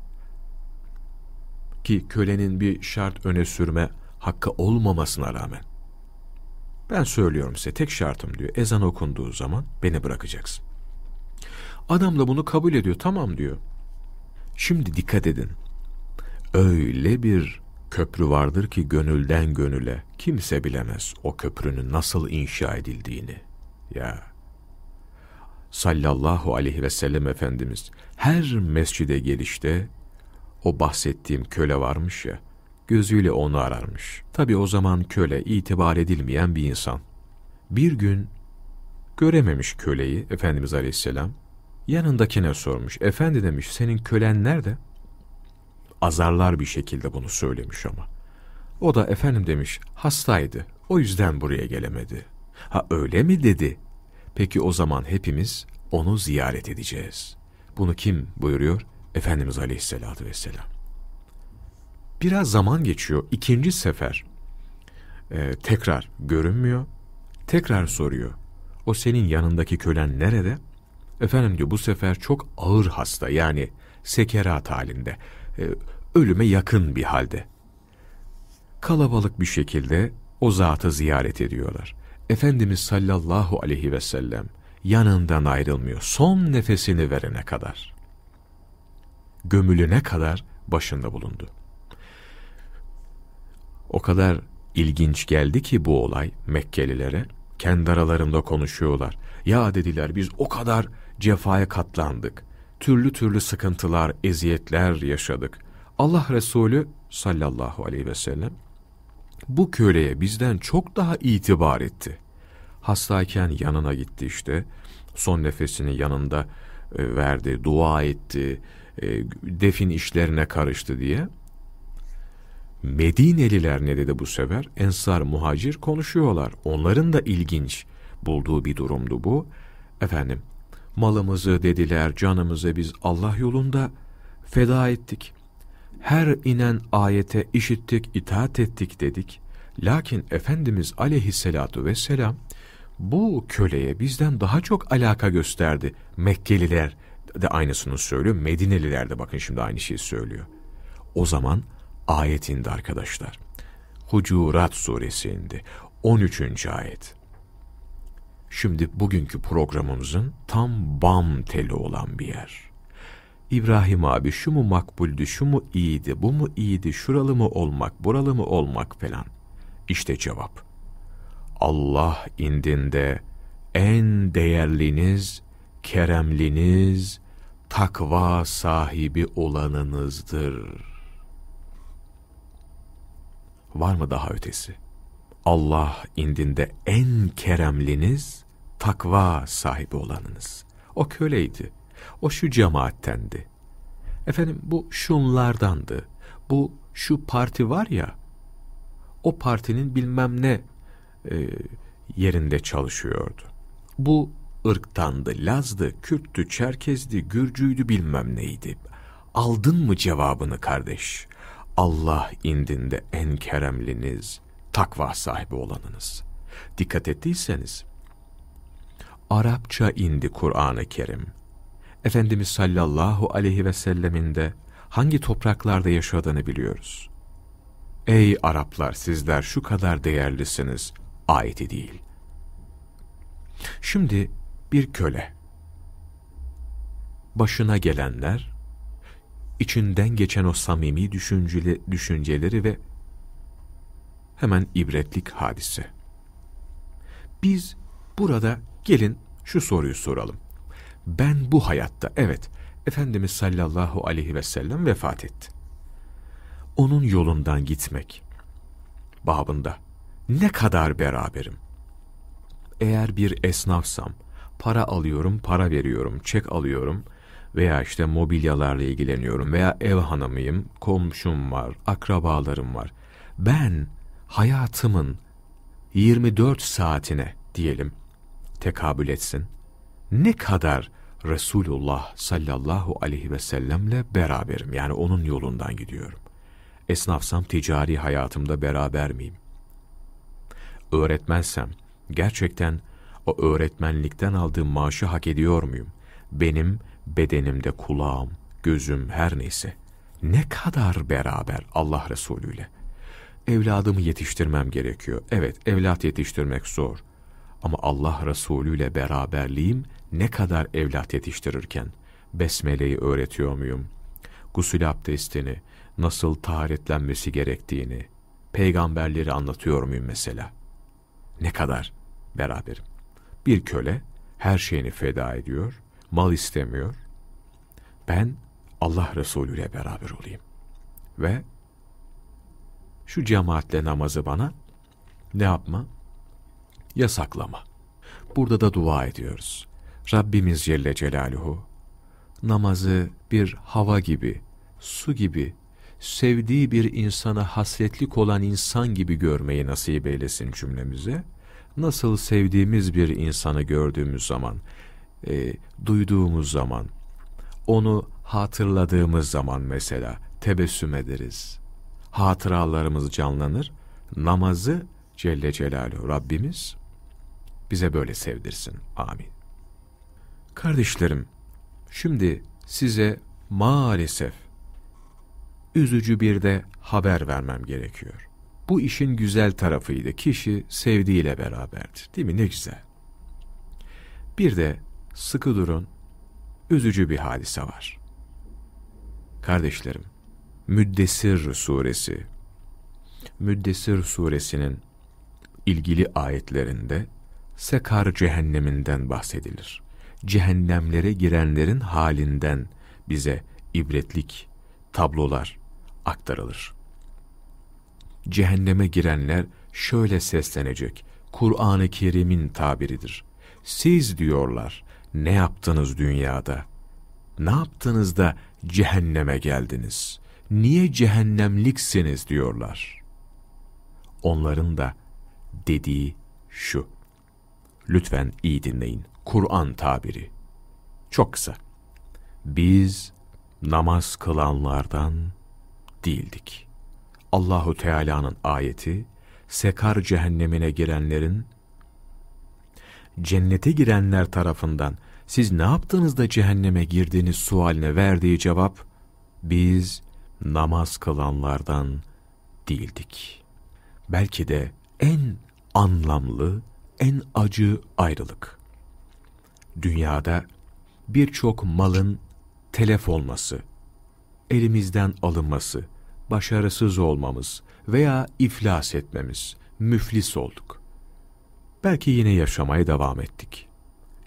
Ki kölenin bir şart öne sürme hakkı olmamasına rağmen. Ben söylüyorum size tek şartım diyor. Ezan okunduğu zaman beni bırakacaksın. Adam da bunu kabul ediyor. Tamam diyor. Şimdi dikkat edin. Öyle bir köprü vardır ki gönülden gönüle kimse bilemez o köprünün nasıl inşa edildiğini. Ya sallallahu aleyhi ve sellem Efendimiz her mescide gelişte o bahsettiğim köle varmış ya gözüyle onu ararmış. Tabi o zaman köle itibar edilmeyen bir insan. Bir gün görememiş köleyi Efendimiz Aleyhisselam. Yanındakine sormuş. Efendi demiş senin kölen nerede? Azarlar bir şekilde bunu söylemiş ama. O da efendim demiş hastaydı. O yüzden buraya gelemedi. Ha öyle mi dedi? Peki o zaman hepimiz onu ziyaret edeceğiz. Bunu kim buyuruyor? Efendimiz Aleyhisselatü Vesselam. Biraz zaman geçiyor. İkinci sefer e, tekrar görünmüyor. Tekrar soruyor. O senin yanındaki kölen nerede? Efendim diyor bu sefer çok ağır hasta yani sekerat halinde. E, ölüme yakın bir halde. Kalabalık bir şekilde o zatı ziyaret ediyorlar. Efendimiz sallallahu aleyhi ve sellem yanından ayrılmıyor. Son nefesini verene kadar. Gömülüne kadar başında bulundu. O kadar ilginç geldi ki bu olay Mekkelilere. Kendi aralarında konuşuyorlar. Ya dediler biz o kadar cefaya katlandık. Türlü türlü sıkıntılar, eziyetler yaşadık. Allah Resulü sallallahu aleyhi ve sellem bu köleye bizden çok daha itibar etti. Hastayken yanına gitti işte. Son nefesini yanında e, verdi, dua etti, e, defin işlerine karıştı diye. Medineliler ne dedi bu sefer? Ensar, muhacir konuşuyorlar. Onların da ilginç bulduğu bir durumdu bu. Efendim, malımızı dediler, canımızı biz Allah yolunda feda ettik. Her inen ayete işittik, itaat ettik dedik. Lakin Efendimiz aleyhissalatu vesselam bu köleye bizden daha çok alaka gösterdi. Mekkeliler de aynısını söylüyor. Medineliler de bakın şimdi aynı şeyi söylüyor. O zaman ayet indi arkadaşlar. Hucurat suresi indi. 13. ayet. Şimdi bugünkü programımızın tam bam teli olan bir yer. İbrahim abi şu mu makbuldü, şu mu iyiydi, bu mu iyiydi, şuralı mı olmak, buralı mı olmak falan. İşte cevap. Allah indinde en değerliniz, keremliniz, takva sahibi olanınızdır.'' Var mı daha ötesi? Allah indinde en keremliniz, takva sahibi olanınız. O köleydi. O şu cemaattendi. Efendim bu şunlardandı. Bu şu parti var ya, o partinin bilmem ne e, yerinde çalışıyordu. Bu ırktandı, Lazdı, Kürttü, Çerkezdi, Gürcüydü bilmem neydi. Aldın mı cevabını kardeş? Allah indinde en keremliniz, takva sahibi olanınız. Dikkat ettiyseniz, Arapça indi Kur'an-ı Kerim. Efendimiz sallallahu aleyhi ve sellemin de hangi topraklarda yaşadığını biliyoruz. Ey Araplar sizler şu kadar değerlisiniz ayeti değil. Şimdi bir köle, başına gelenler, içinden geçen o samimi düşünceli, düşünceleri ve hemen ibretlik hadise. Biz burada gelin şu soruyu soralım. Ben bu hayatta, evet, Efendimiz sallallahu aleyhi ve sellem vefat etti. Onun yolundan gitmek babında ne kadar beraberim? Eğer bir esnafsam, para alıyorum, para veriyorum, çek alıyorum veya işte mobilyalarla ilgileniyorum veya ev hanımıyım, komşum var, akrabalarım var. Ben hayatımın 24 saatine diyelim tekabül etsin. Ne kadar Resulullah sallallahu aleyhi ve sellemle beraberim. Yani onun yolundan gidiyorum. Esnafsam ticari hayatımda beraber miyim? Öğretmensem gerçekten o öğretmenlikten aldığım maaşı hak ediyor muyum? Benim bedenimde kulağım, gözüm her neyse ne kadar beraber Allah Resulü ile. Evladımı yetiştirmem gerekiyor. Evet, evlat yetiştirmek zor. Ama Allah Resulü ile beraberliğim ne kadar evlat yetiştirirken besmeleyi öğretiyor muyum? Gusül abdestini, nasıl taharetlenmesi gerektiğini, peygamberleri anlatıyor muyum mesela? Ne kadar beraberim? Bir köle her şeyini feda ediyor, mal istemiyor. Ben Allah Resulü ile beraber olayım. Ve şu cemaatle namazı bana ne yapma? Yasaklama. Burada da dua ediyoruz. Rabbimiz Celle Celaluhu namazı bir hava gibi, su gibi, sevdiği bir insana hasretlik olan insan gibi görmeyi nasip eylesin cümlemize. Nasıl sevdiğimiz bir insanı gördüğümüz zaman, e, duyduğumuz zaman, onu hatırladığımız zaman mesela tebessüm ederiz. Hatıralarımız canlanır. Namazı Celle Celaluhu Rabbimiz bize böyle sevdirsin. Amin. Kardeşlerim, şimdi size maalesef üzücü bir de haber vermem gerekiyor. Bu işin güzel tarafıydı. Kişi sevdiğiyle beraberdi. Değil mi? Ne güzel. Bir de sıkı durun, üzücü bir hadise var. Kardeşlerim, Müddessir suresi, Müddessir suresinin ilgili ayetlerinde Sekar cehenneminden bahsedilir. Cehennemlere girenlerin halinden bize ibretlik tablolar aktarılır. Cehenneme girenler şöyle seslenecek. Kur'an-ı Kerim'in tabiridir. Siz diyorlar ne yaptınız dünyada? Ne yaptınız da cehenneme geldiniz? Niye cehennemliksiniz diyorlar. Onların da dediği şu. Lütfen iyi dinleyin. Kur'an tabiri. Çok kısa. Biz namaz kılanlardan değildik. Allahu Teala'nın ayeti Sekar cehennemine girenlerin cennete girenler tarafından siz ne yaptınız da cehenneme girdiniz sualine verdiği cevap biz namaz kılanlardan değildik. Belki de en anlamlı, en acı ayrılık. Dünyada birçok malın telef olması, elimizden alınması, başarısız olmamız veya iflas etmemiz, müflis olduk. Belki yine yaşamaya devam ettik.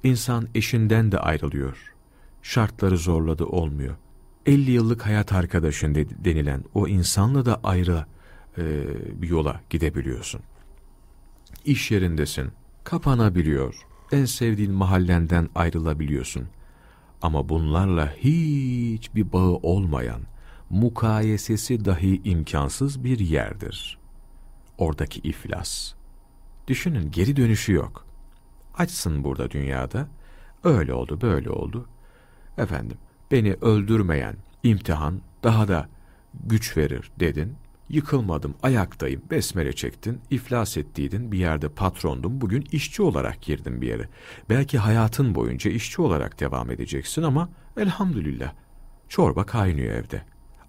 İnsan eşinden de ayrılıyor. Şartları zorladı olmuyor. 50 yıllık hayat arkadaşın denilen o insanla da ayrı e, bir yola gidebiliyorsun. İş yerindesin, kapanabiliyor, en sevdiğin mahallenden ayrılabiliyorsun. Ama bunlarla hiçbir bağı olmayan, mukayesesi dahi imkansız bir yerdir. Oradaki iflas. Düşünün geri dönüşü yok. Açsın burada dünyada. Öyle oldu, böyle oldu. Efendim, beni öldürmeyen imtihan daha da güç verir dedin. Yıkılmadım, ayaktayım, besmele çektin, iflas ettiydin, bir yerde patrondum, bugün işçi olarak girdim bir yere. Belki hayatın boyunca işçi olarak devam edeceksin ama elhamdülillah çorba kaynıyor evde.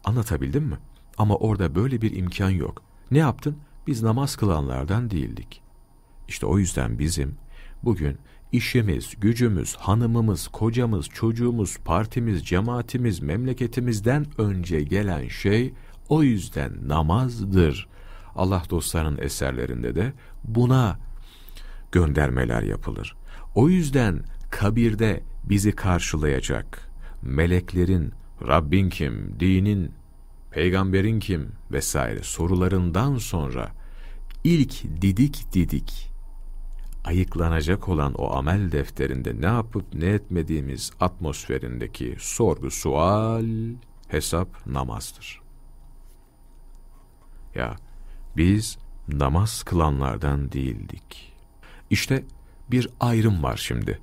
Anlatabildim mi? Ama orada böyle bir imkan yok. Ne yaptın? Biz namaz kılanlardan değildik. İşte o yüzden bizim bugün işimiz, gücümüz, hanımımız, kocamız, çocuğumuz, partimiz, cemaatimiz, memleketimizden önce gelen şey o yüzden namazdır. Allah dostlarının eserlerinde de buna göndermeler yapılır. O yüzden kabirde bizi karşılayacak meleklerin, Rabbin kim, dinin, peygamberin kim vesaire sorularından sonra ilk didik didik ayıklanacak olan o amel defterinde ne yapıp ne etmediğimiz atmosferindeki sorgu, sual, hesap namazdır. Ya biz namaz kılanlardan değildik. İşte bir ayrım var şimdi.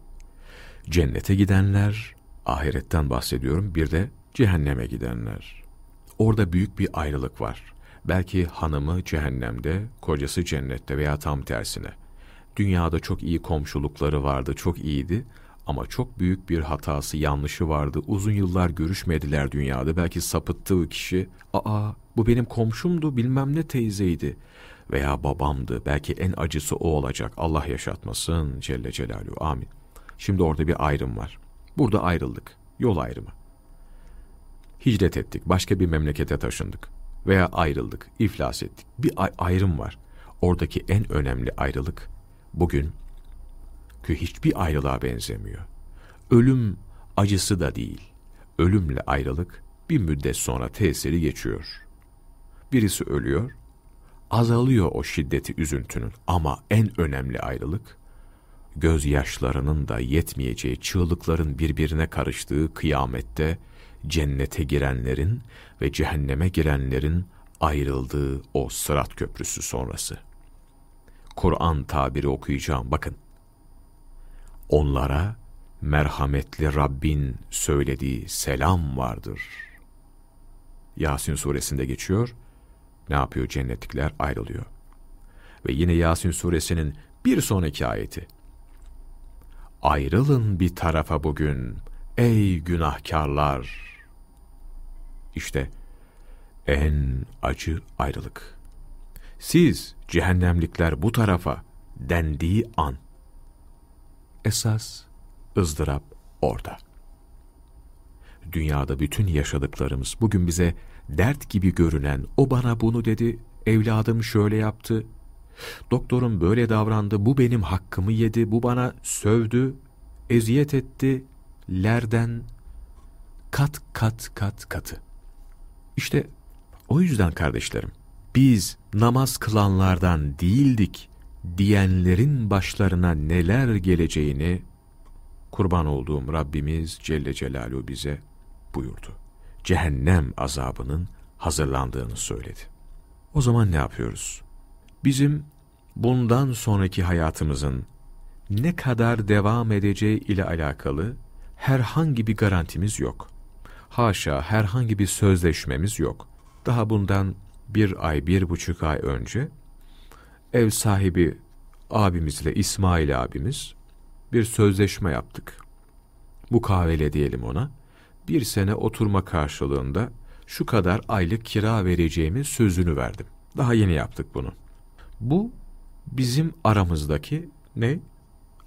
Cennete gidenler, ahiretten bahsediyorum, bir de cehenneme gidenler. Orada büyük bir ayrılık var. Belki hanımı cehennemde, kocası cennette veya tam tersine. Dünyada çok iyi komşulukları vardı, çok iyiydi ama çok büyük bir hatası, yanlışı vardı. Uzun yıllar görüşmediler dünyada. Belki sapıttığı kişi, ''Aa bu benim komşumdu, bilmem ne teyzeydi.'' veya babamdı. Belki en acısı o olacak. Allah yaşatmasın Celle Celaluhu. Amin. Şimdi orada bir ayrım var. Burada ayrıldık. Yol ayrımı. Hicret ettik. Başka bir memlekete taşındık. Veya ayrıldık. iflas ettik. Bir ayrım var. Oradaki en önemli ayrılık bugün ki hiçbir ayrılığa benzemiyor. Ölüm acısı da değil. Ölümle ayrılık bir müddet sonra tesiri geçiyor. Birisi ölüyor, azalıyor o şiddeti üzüntünün ama en önemli ayrılık gözyaşlarının da yetmeyeceği çığlıkların birbirine karıştığı kıyamette cennete girenlerin ve cehenneme girenlerin ayrıldığı o sırat köprüsü sonrası. Kur'an tabiri okuyacağım bakın. Onlara merhametli Rabbin söylediği selam vardır. Yasin suresinde geçiyor. Ne yapıyor cennetlikler? Ayrılıyor. Ve yine Yasin suresinin bir sonraki ayeti. Ayrılın bir tarafa bugün ey günahkarlar. İşte en acı ayrılık. Siz cehennemlikler bu tarafa dendiği an. Esas ızdırap orada. Dünyada bütün yaşadıklarımız bugün bize dert gibi görünen o bana bunu dedi, evladım şöyle yaptı, doktorum böyle davrandı, bu benim hakkımı yedi, bu bana sövdü, eziyet etti, lerden kat kat kat katı. İşte o yüzden kardeşlerim, biz namaz kılanlardan değildik diyenlerin başlarına neler geleceğini kurban olduğum Rabbimiz Celle Celaluhu bize buyurdu. Cehennem azabının hazırlandığını söyledi. O zaman ne yapıyoruz? Bizim bundan sonraki hayatımızın ne kadar devam edeceği ile alakalı herhangi bir garantimiz yok. Haşa herhangi bir sözleşmemiz yok. Daha bundan bir ay, bir buçuk ay önce ev sahibi abimizle İsmail abimiz bir sözleşme yaptık. Bu kahvele diyelim ona. Bir sene oturma karşılığında şu kadar aylık kira vereceğimiz sözünü verdim. Daha yeni yaptık bunu. Bu bizim aramızdaki ne?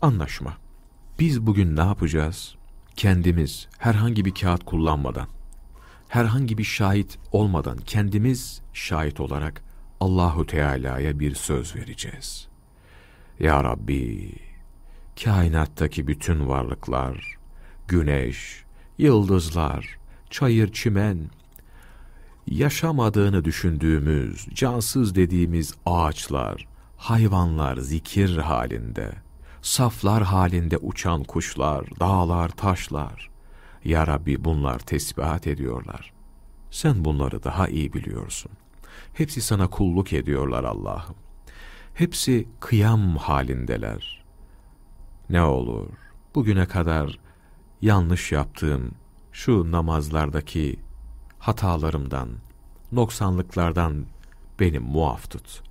Anlaşma. Biz bugün ne yapacağız? Kendimiz herhangi bir kağıt kullanmadan, herhangi bir şahit olmadan kendimiz şahit olarak Allahu Teala'ya bir söz vereceğiz. Ya Rabbi, kainattaki bütün varlıklar, güneş, yıldızlar, çayır çimen, yaşamadığını düşündüğümüz, cansız dediğimiz ağaçlar, hayvanlar zikir halinde, saflar halinde uçan kuşlar, dağlar, taşlar. Ya Rabbi bunlar tesbihat ediyorlar. Sen bunları daha iyi biliyorsun. Hepsi sana kulluk ediyorlar Allah'ım. Hepsi kıyam halindeler. Ne olur bugüne kadar yanlış yaptığım şu namazlardaki hatalarımdan, noksanlıklardan beni muaf tut.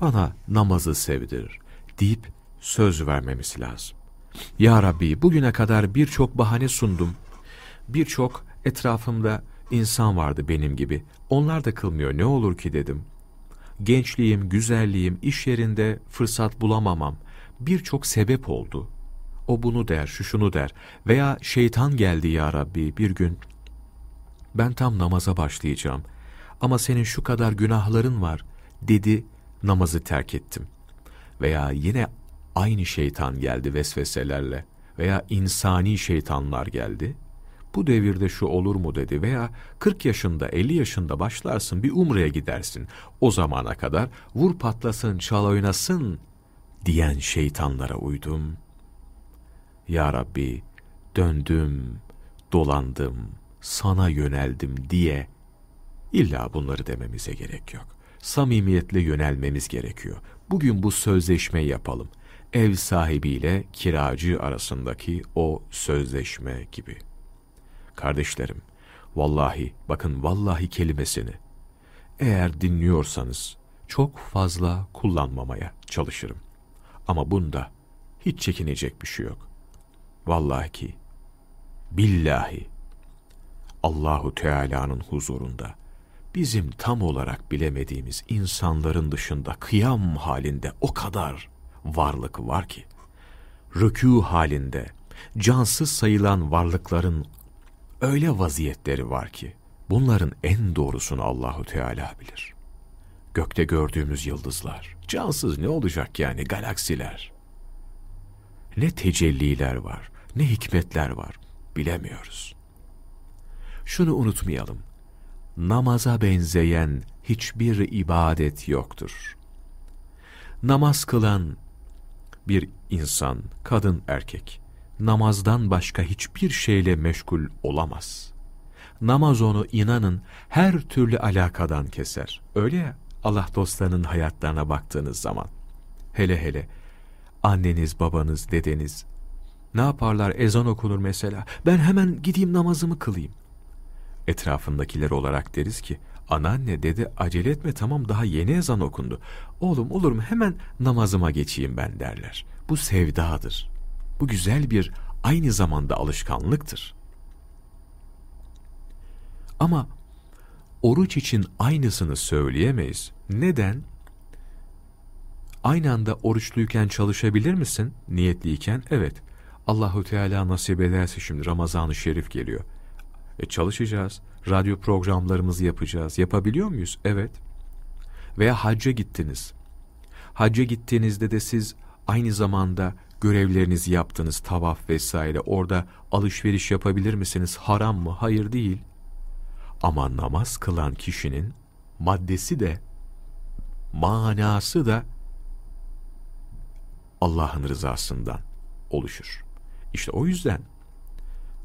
Bana namazı sevdir deyip söz vermemiz lazım. Ya Rabbi bugüne kadar birçok bahane sundum. Birçok etrafımda insan vardı benim gibi. Onlar da kılmıyor ne olur ki dedim. Gençliğim, güzelliğim, iş yerinde fırsat bulamamam birçok sebep oldu. O bunu der, şu şunu der veya şeytan geldi ya Rabbi bir gün ben tam namaza başlayacağım ama senin şu kadar günahların var dedi namazı terk ettim. Veya yine aynı şeytan geldi vesveselerle veya insani şeytanlar geldi. Bu devirde şu olur mu dedi veya 40 yaşında 50 yaşında başlarsın bir umreye gidersin. O zamana kadar vur patlasın çal oynasın diyen şeytanlara uydum. Ya Rabbi döndüm, dolandım, sana yöneldim diye illa bunları dememize gerek yok. Samimiyetle yönelmemiz gerekiyor. Bugün bu sözleşme yapalım. Ev sahibiyle kiracı arasındaki o sözleşme gibi. Kardeşlerim, vallahi, bakın vallahi kelimesini, eğer dinliyorsanız çok fazla kullanmamaya çalışırım. Ama bunda hiç çekinecek bir şey yok. Vallahi ki, billahi, Allahu Teala'nın huzurunda bizim tam olarak bilemediğimiz insanların dışında kıyam halinde o kadar varlık var ki, rükû halinde cansız sayılan varlıkların öyle vaziyetleri var ki, bunların en doğrusunu Allahu Teala bilir. Gökte gördüğümüz yıldızlar, cansız ne olacak yani galaksiler. Ne tecelliler var, ne hikmetler var bilemiyoruz. Şunu unutmayalım, namaza benzeyen hiçbir ibadet yoktur. Namaz kılan bir insan, kadın erkek, namazdan başka hiçbir şeyle meşgul olamaz. Namaz onu inanın her türlü alakadan keser. Öyle ya Allah dostlarının hayatlarına baktığınız zaman. Hele hele anneniz, babanız, dedeniz ne yaparlar ezan okunur mesela. Ben hemen gideyim namazımı kılayım. Etrafındakiler olarak deriz ki anneanne dedi acele etme tamam daha yeni ezan okundu. Oğlum olur mu hemen namazıma geçeyim ben derler. Bu sevdadır. Bu güzel bir aynı zamanda alışkanlıktır. Ama oruç için aynısını söyleyemeyiz. Neden? Aynı anda oruçluyken çalışabilir misin? Niyetliyken evet. Allahu Teala nasip ederse şimdi Ramazan-ı Şerif geliyor. E çalışacağız. Radyo programlarımızı yapacağız. Yapabiliyor muyuz? Evet. Veya hacca gittiniz. Hacca gittiğinizde de siz aynı zamanda görevlerinizi yaptınız, tavaf vesaire. Orada alışveriş yapabilir misiniz? Haram mı? Hayır değil. Ama namaz kılan kişinin maddesi de manası da Allah'ın rızasından oluşur. İşte o yüzden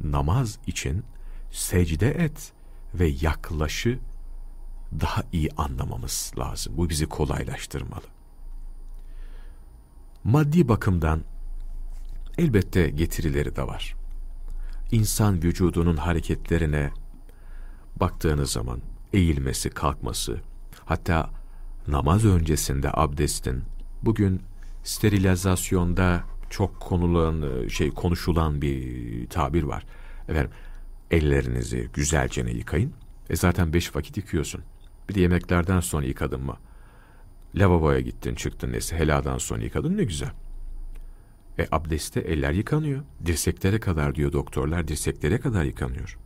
namaz için secde et ve yaklaşı daha iyi anlamamız lazım. Bu bizi kolaylaştırmalı. Maddi bakımdan elbette getirileri de var. İnsan vücudunun hareketlerine baktığınız zaman eğilmesi, kalkması, hatta namaz öncesinde abdestin, bugün sterilizasyonda çok konulan, şey konuşulan bir tabir var. Efendim, ellerinizi güzelce yıkayın. E zaten beş vakit yıkıyorsun. Bir de yemeklerden sonra yıkadın mı? Lavaboya gittin, çıktın neyse heladan sonra yıkadın ne güzel. E abdestte eller yıkanıyor. Dirseklere kadar diyor doktorlar, dirseklere kadar yıkanıyor.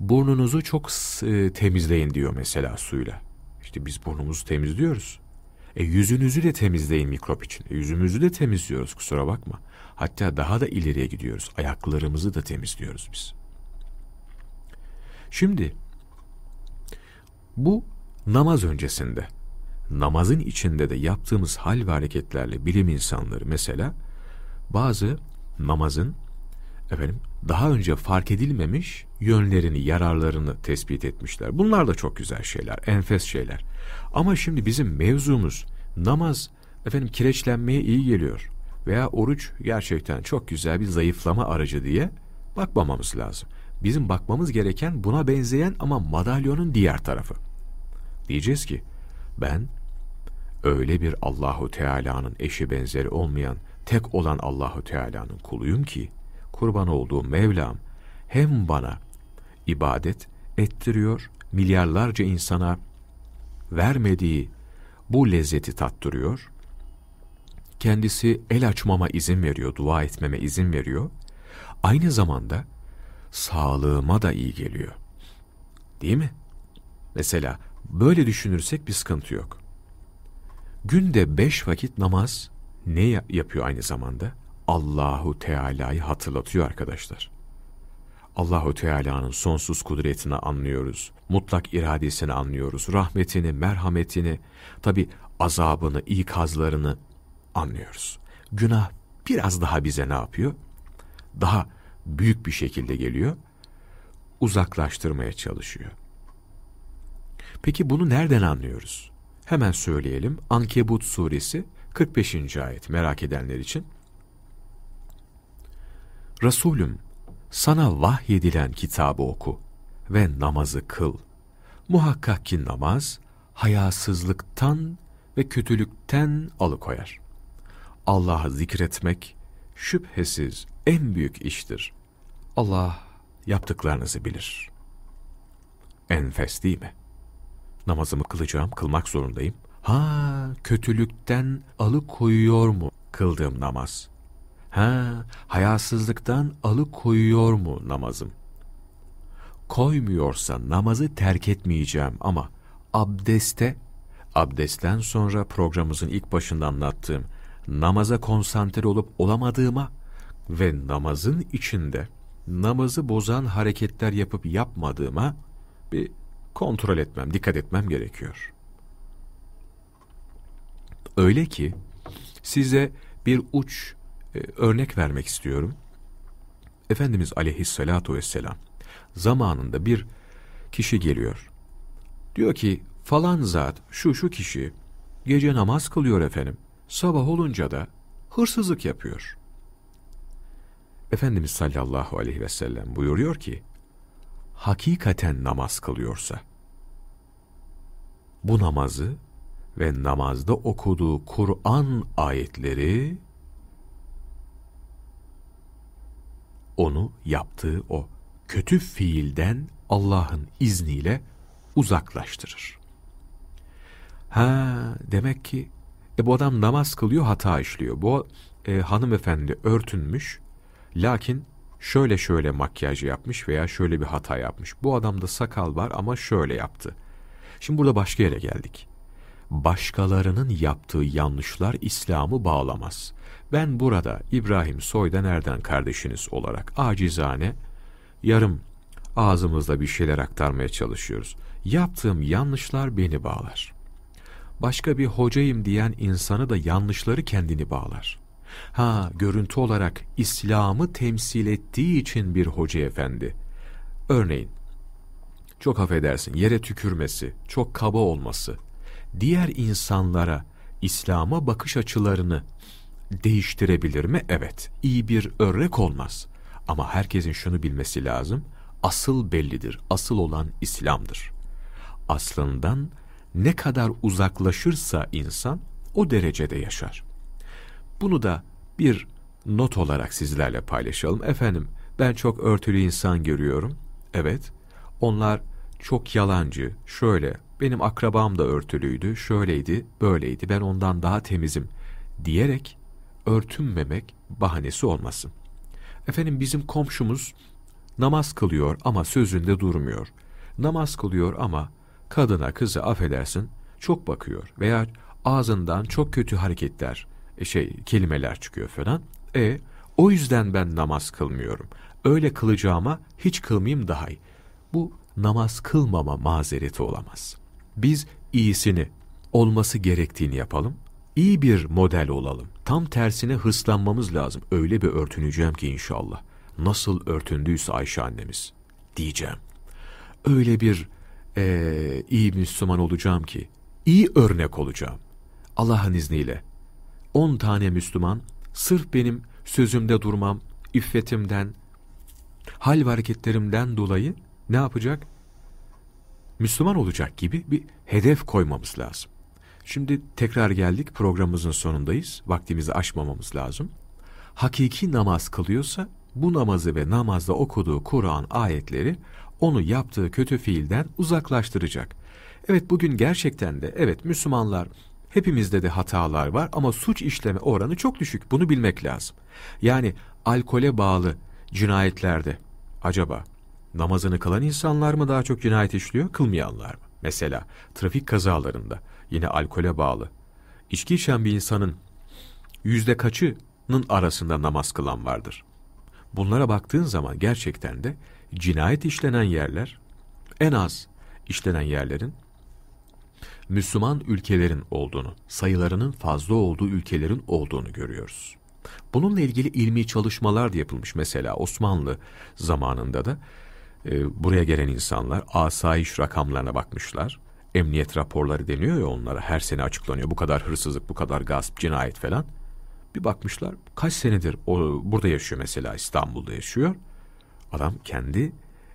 Burnunuzu çok e, temizleyin diyor mesela suyla. İşte biz burnumuzu temizliyoruz. E yüzünüzü de temizleyin mikrop için. E, yüzümüzü de temizliyoruz kusura bakma. Hatta daha da ileriye gidiyoruz. Ayaklarımızı da temizliyoruz biz. Şimdi bu namaz öncesinde, namazın içinde de yaptığımız hal ve hareketlerle bilim insanları mesela bazı namazın efendim daha önce fark edilmemiş yönlerini, yararlarını tespit etmişler. Bunlar da çok güzel şeyler, enfes şeyler. Ama şimdi bizim mevzumuz namaz efendim kireçlenmeye iyi geliyor veya oruç gerçekten çok güzel bir zayıflama aracı diye bakmamamız lazım. Bizim bakmamız gereken buna benzeyen ama madalyonun diğer tarafı. Diyeceğiz ki ben öyle bir Allahu Teala'nın eşi benzeri olmayan tek olan Allahu Teala'nın kuluyum ki kurban olduğum Mevlam hem bana ibadet ettiriyor, milyarlarca insana vermediği bu lezzeti tattırıyor. Kendisi el açmama izin veriyor, dua etmeme izin veriyor. Aynı zamanda sağlığıma da iyi geliyor. Değil mi? Mesela böyle düşünürsek bir sıkıntı yok. Günde beş vakit namaz ne yapıyor aynı zamanda? Allahu Teala'yı hatırlatıyor arkadaşlar. Allahu Teala'nın sonsuz kudretini anlıyoruz. Mutlak iradesini anlıyoruz. Rahmetini, merhametini, tabi azabını, ikazlarını anlıyoruz. Günah biraz daha bize ne yapıyor? Daha büyük bir şekilde geliyor. Uzaklaştırmaya çalışıyor. Peki bunu nereden anlıyoruz? Hemen söyleyelim. Ankebut suresi 45. ayet merak edenler için. Resulüm sana vahyedilen kitabı oku ve namazı kıl. Muhakkak ki namaz hayasızlıktan ve kötülükten alıkoyar. Allah'ı zikretmek şüphesiz en büyük iştir. Allah yaptıklarınızı bilir. Enfes değil mi? Namazımı kılacağım, kılmak zorundayım. Ha, kötülükten alıkoyuyor mu kıldığım namaz? Ha, hayasızlıktan alıkoyuyor mu namazım? Koymuyorsa namazı terk etmeyeceğim ama abdeste, abdestten sonra programımızın ilk başında anlattığım namaza konsantre olup olamadığıma ve namazın içinde namazı bozan hareketler yapıp yapmadığıma bir kontrol etmem, dikkat etmem gerekiyor. Öyle ki size bir uç e, örnek vermek istiyorum. Efendimiz aleyhissalatu vesselam zamanında bir kişi geliyor. Diyor ki falan zat şu şu kişi gece namaz kılıyor efendim. Sabah olunca da hırsızlık yapıyor. Efendimiz sallallahu aleyhi ve sellem buyuruyor ki hakikaten namaz kılıyorsa bu namazı ve namazda okuduğu Kur'an ayetleri onu yaptığı o kötü fiilden Allah'ın izniyle uzaklaştırır. Ha demek ki e, bu adam namaz kılıyor hata işliyor. Bu e, hanımefendi örtünmüş lakin şöyle şöyle makyaj yapmış veya şöyle bir hata yapmış. Bu adamda sakal var ama şöyle yaptı. Şimdi burada başka yere geldik. Başkalarının yaptığı yanlışlar İslam'ı bağlamaz. Ben burada İbrahim Soy'dan Erden kardeşiniz olarak acizane yarım ağzımızda bir şeyler aktarmaya çalışıyoruz. Yaptığım yanlışlar beni bağlar. Başka bir hocayım diyen insanı da yanlışları kendini bağlar. Ha, görüntü olarak İslam'ı temsil ettiği için bir hoca efendi. Örneğin, çok affedersin yere tükürmesi, çok kaba olması, diğer insanlara İslam'a bakış açılarını değiştirebilir mi? Evet. İyi bir örnek olmaz. Ama herkesin şunu bilmesi lazım. Asıl bellidir. Asıl olan İslam'dır. Aslından ne kadar uzaklaşırsa insan o derecede yaşar. Bunu da bir not olarak sizlerle paylaşalım. Efendim ben çok örtülü insan görüyorum. Evet. Onlar çok yalancı. Şöyle benim akrabam da örtülüydü. Şöyleydi, böyleydi. Ben ondan daha temizim diyerek örtünmemek bahanesi olmasın. Efendim bizim komşumuz namaz kılıyor ama sözünde durmuyor. Namaz kılıyor ama kadına kızı affedersin çok bakıyor veya ağzından çok kötü hareketler e, şey kelimeler çıkıyor falan. E o yüzden ben namaz kılmıyorum. Öyle kılacağıma hiç kılmayayım daha iyi. Bu namaz kılmama mazereti olamaz. Biz iyisini, olması gerektiğini yapalım iyi bir model olalım. Tam tersine hıslanmamız lazım. Öyle bir örtüneceğim ki inşallah. Nasıl örtündüyse Ayşe annemiz diyeceğim. Öyle bir e, iyi Müslüman olacağım ki, iyi örnek olacağım. Allah'ın izniyle. On tane Müslüman, sırf benim sözümde durmam, iffetimden, hal ve hareketlerimden dolayı ne yapacak? Müslüman olacak gibi bir hedef koymamız lazım. Şimdi tekrar geldik programımızın sonundayız. Vaktimizi aşmamamız lazım. Hakiki namaz kılıyorsa bu namazı ve namazda okuduğu Kur'an ayetleri onu yaptığı kötü fiilden uzaklaştıracak. Evet bugün gerçekten de evet Müslümanlar hepimizde de hatalar var ama suç işleme oranı çok düşük. Bunu bilmek lazım. Yani alkole bağlı cinayetlerde acaba namazını kılan insanlar mı daha çok cinayet işliyor, kılmayanlar mı? Mesela trafik kazalarında yine alkole bağlı. İçki içen bir insanın yüzde kaçının arasında namaz kılan vardır? Bunlara baktığın zaman gerçekten de cinayet işlenen yerler en az işlenen yerlerin Müslüman ülkelerin olduğunu, sayılarının fazla olduğu ülkelerin olduğunu görüyoruz. Bununla ilgili ilmi çalışmalar da yapılmış. Mesela Osmanlı zamanında da e, buraya gelen insanlar asayiş rakamlarına bakmışlar. Emniyet raporları deniyor ya onlara her sene açıklanıyor. Bu kadar hırsızlık, bu kadar gasp, cinayet falan. Bir bakmışlar kaç senedir o burada yaşıyor mesela İstanbul'da yaşıyor. Adam kendi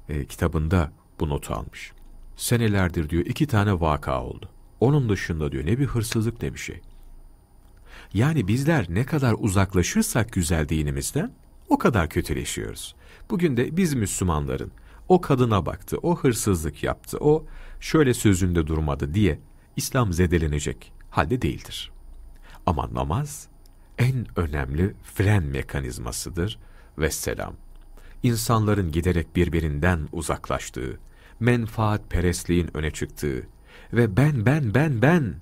e, kitabında bu notu almış. Senelerdir diyor iki tane vaka oldu. Onun dışında diyor ne bir hırsızlık ne bir şey. Yani bizler ne kadar uzaklaşırsak güzel dinimizden o kadar kötüleşiyoruz. Bugün de biz Müslümanların o kadına baktı, o hırsızlık yaptı, o şöyle sözünde durmadı diye İslam zedelenecek halde değildir. Ama namaz en önemli fren mekanizmasıdır ve selam. İnsanların giderek birbirinden uzaklaştığı, menfaat perestliğin öne çıktığı ve ben ben ben ben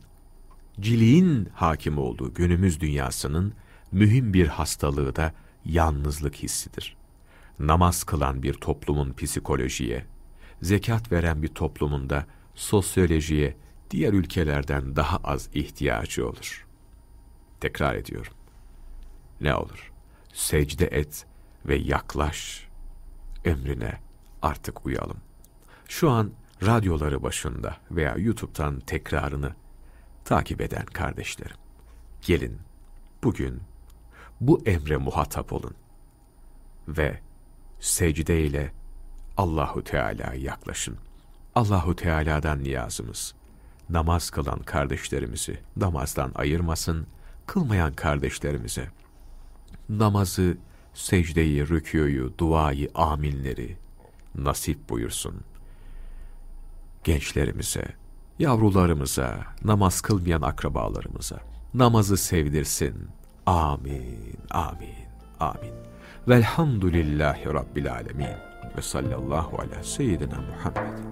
ciliğin hakim olduğu günümüz dünyasının mühim bir hastalığı da yalnızlık hissidir. Namaz kılan bir toplumun psikolojiye, zekat veren bir toplumunda sosyolojiye diğer ülkelerden daha az ihtiyacı olur. Tekrar ediyorum. Ne olur? Secde et ve yaklaş. Emrine artık uyalım. Şu an radyoları başında veya YouTube'dan tekrarını takip eden kardeşlerim. Gelin bugün bu emre muhatap olun ve secde ile Allahu Teala'ya yaklaşın. Allahu Teala'dan niyazımız namaz kılan kardeşlerimizi namazdan ayırmasın, kılmayan kardeşlerimize namazı, secdeyi, rükûyu, duayı, aminleri nasip buyursun. Gençlerimize, yavrularımıza, namaz kılmayan akrabalarımıza namazı sevdirsin. Amin, amin, amin. Velhamdülillahi Rabbil alemin. Ve sallallahu ala seyyidina Muhammed.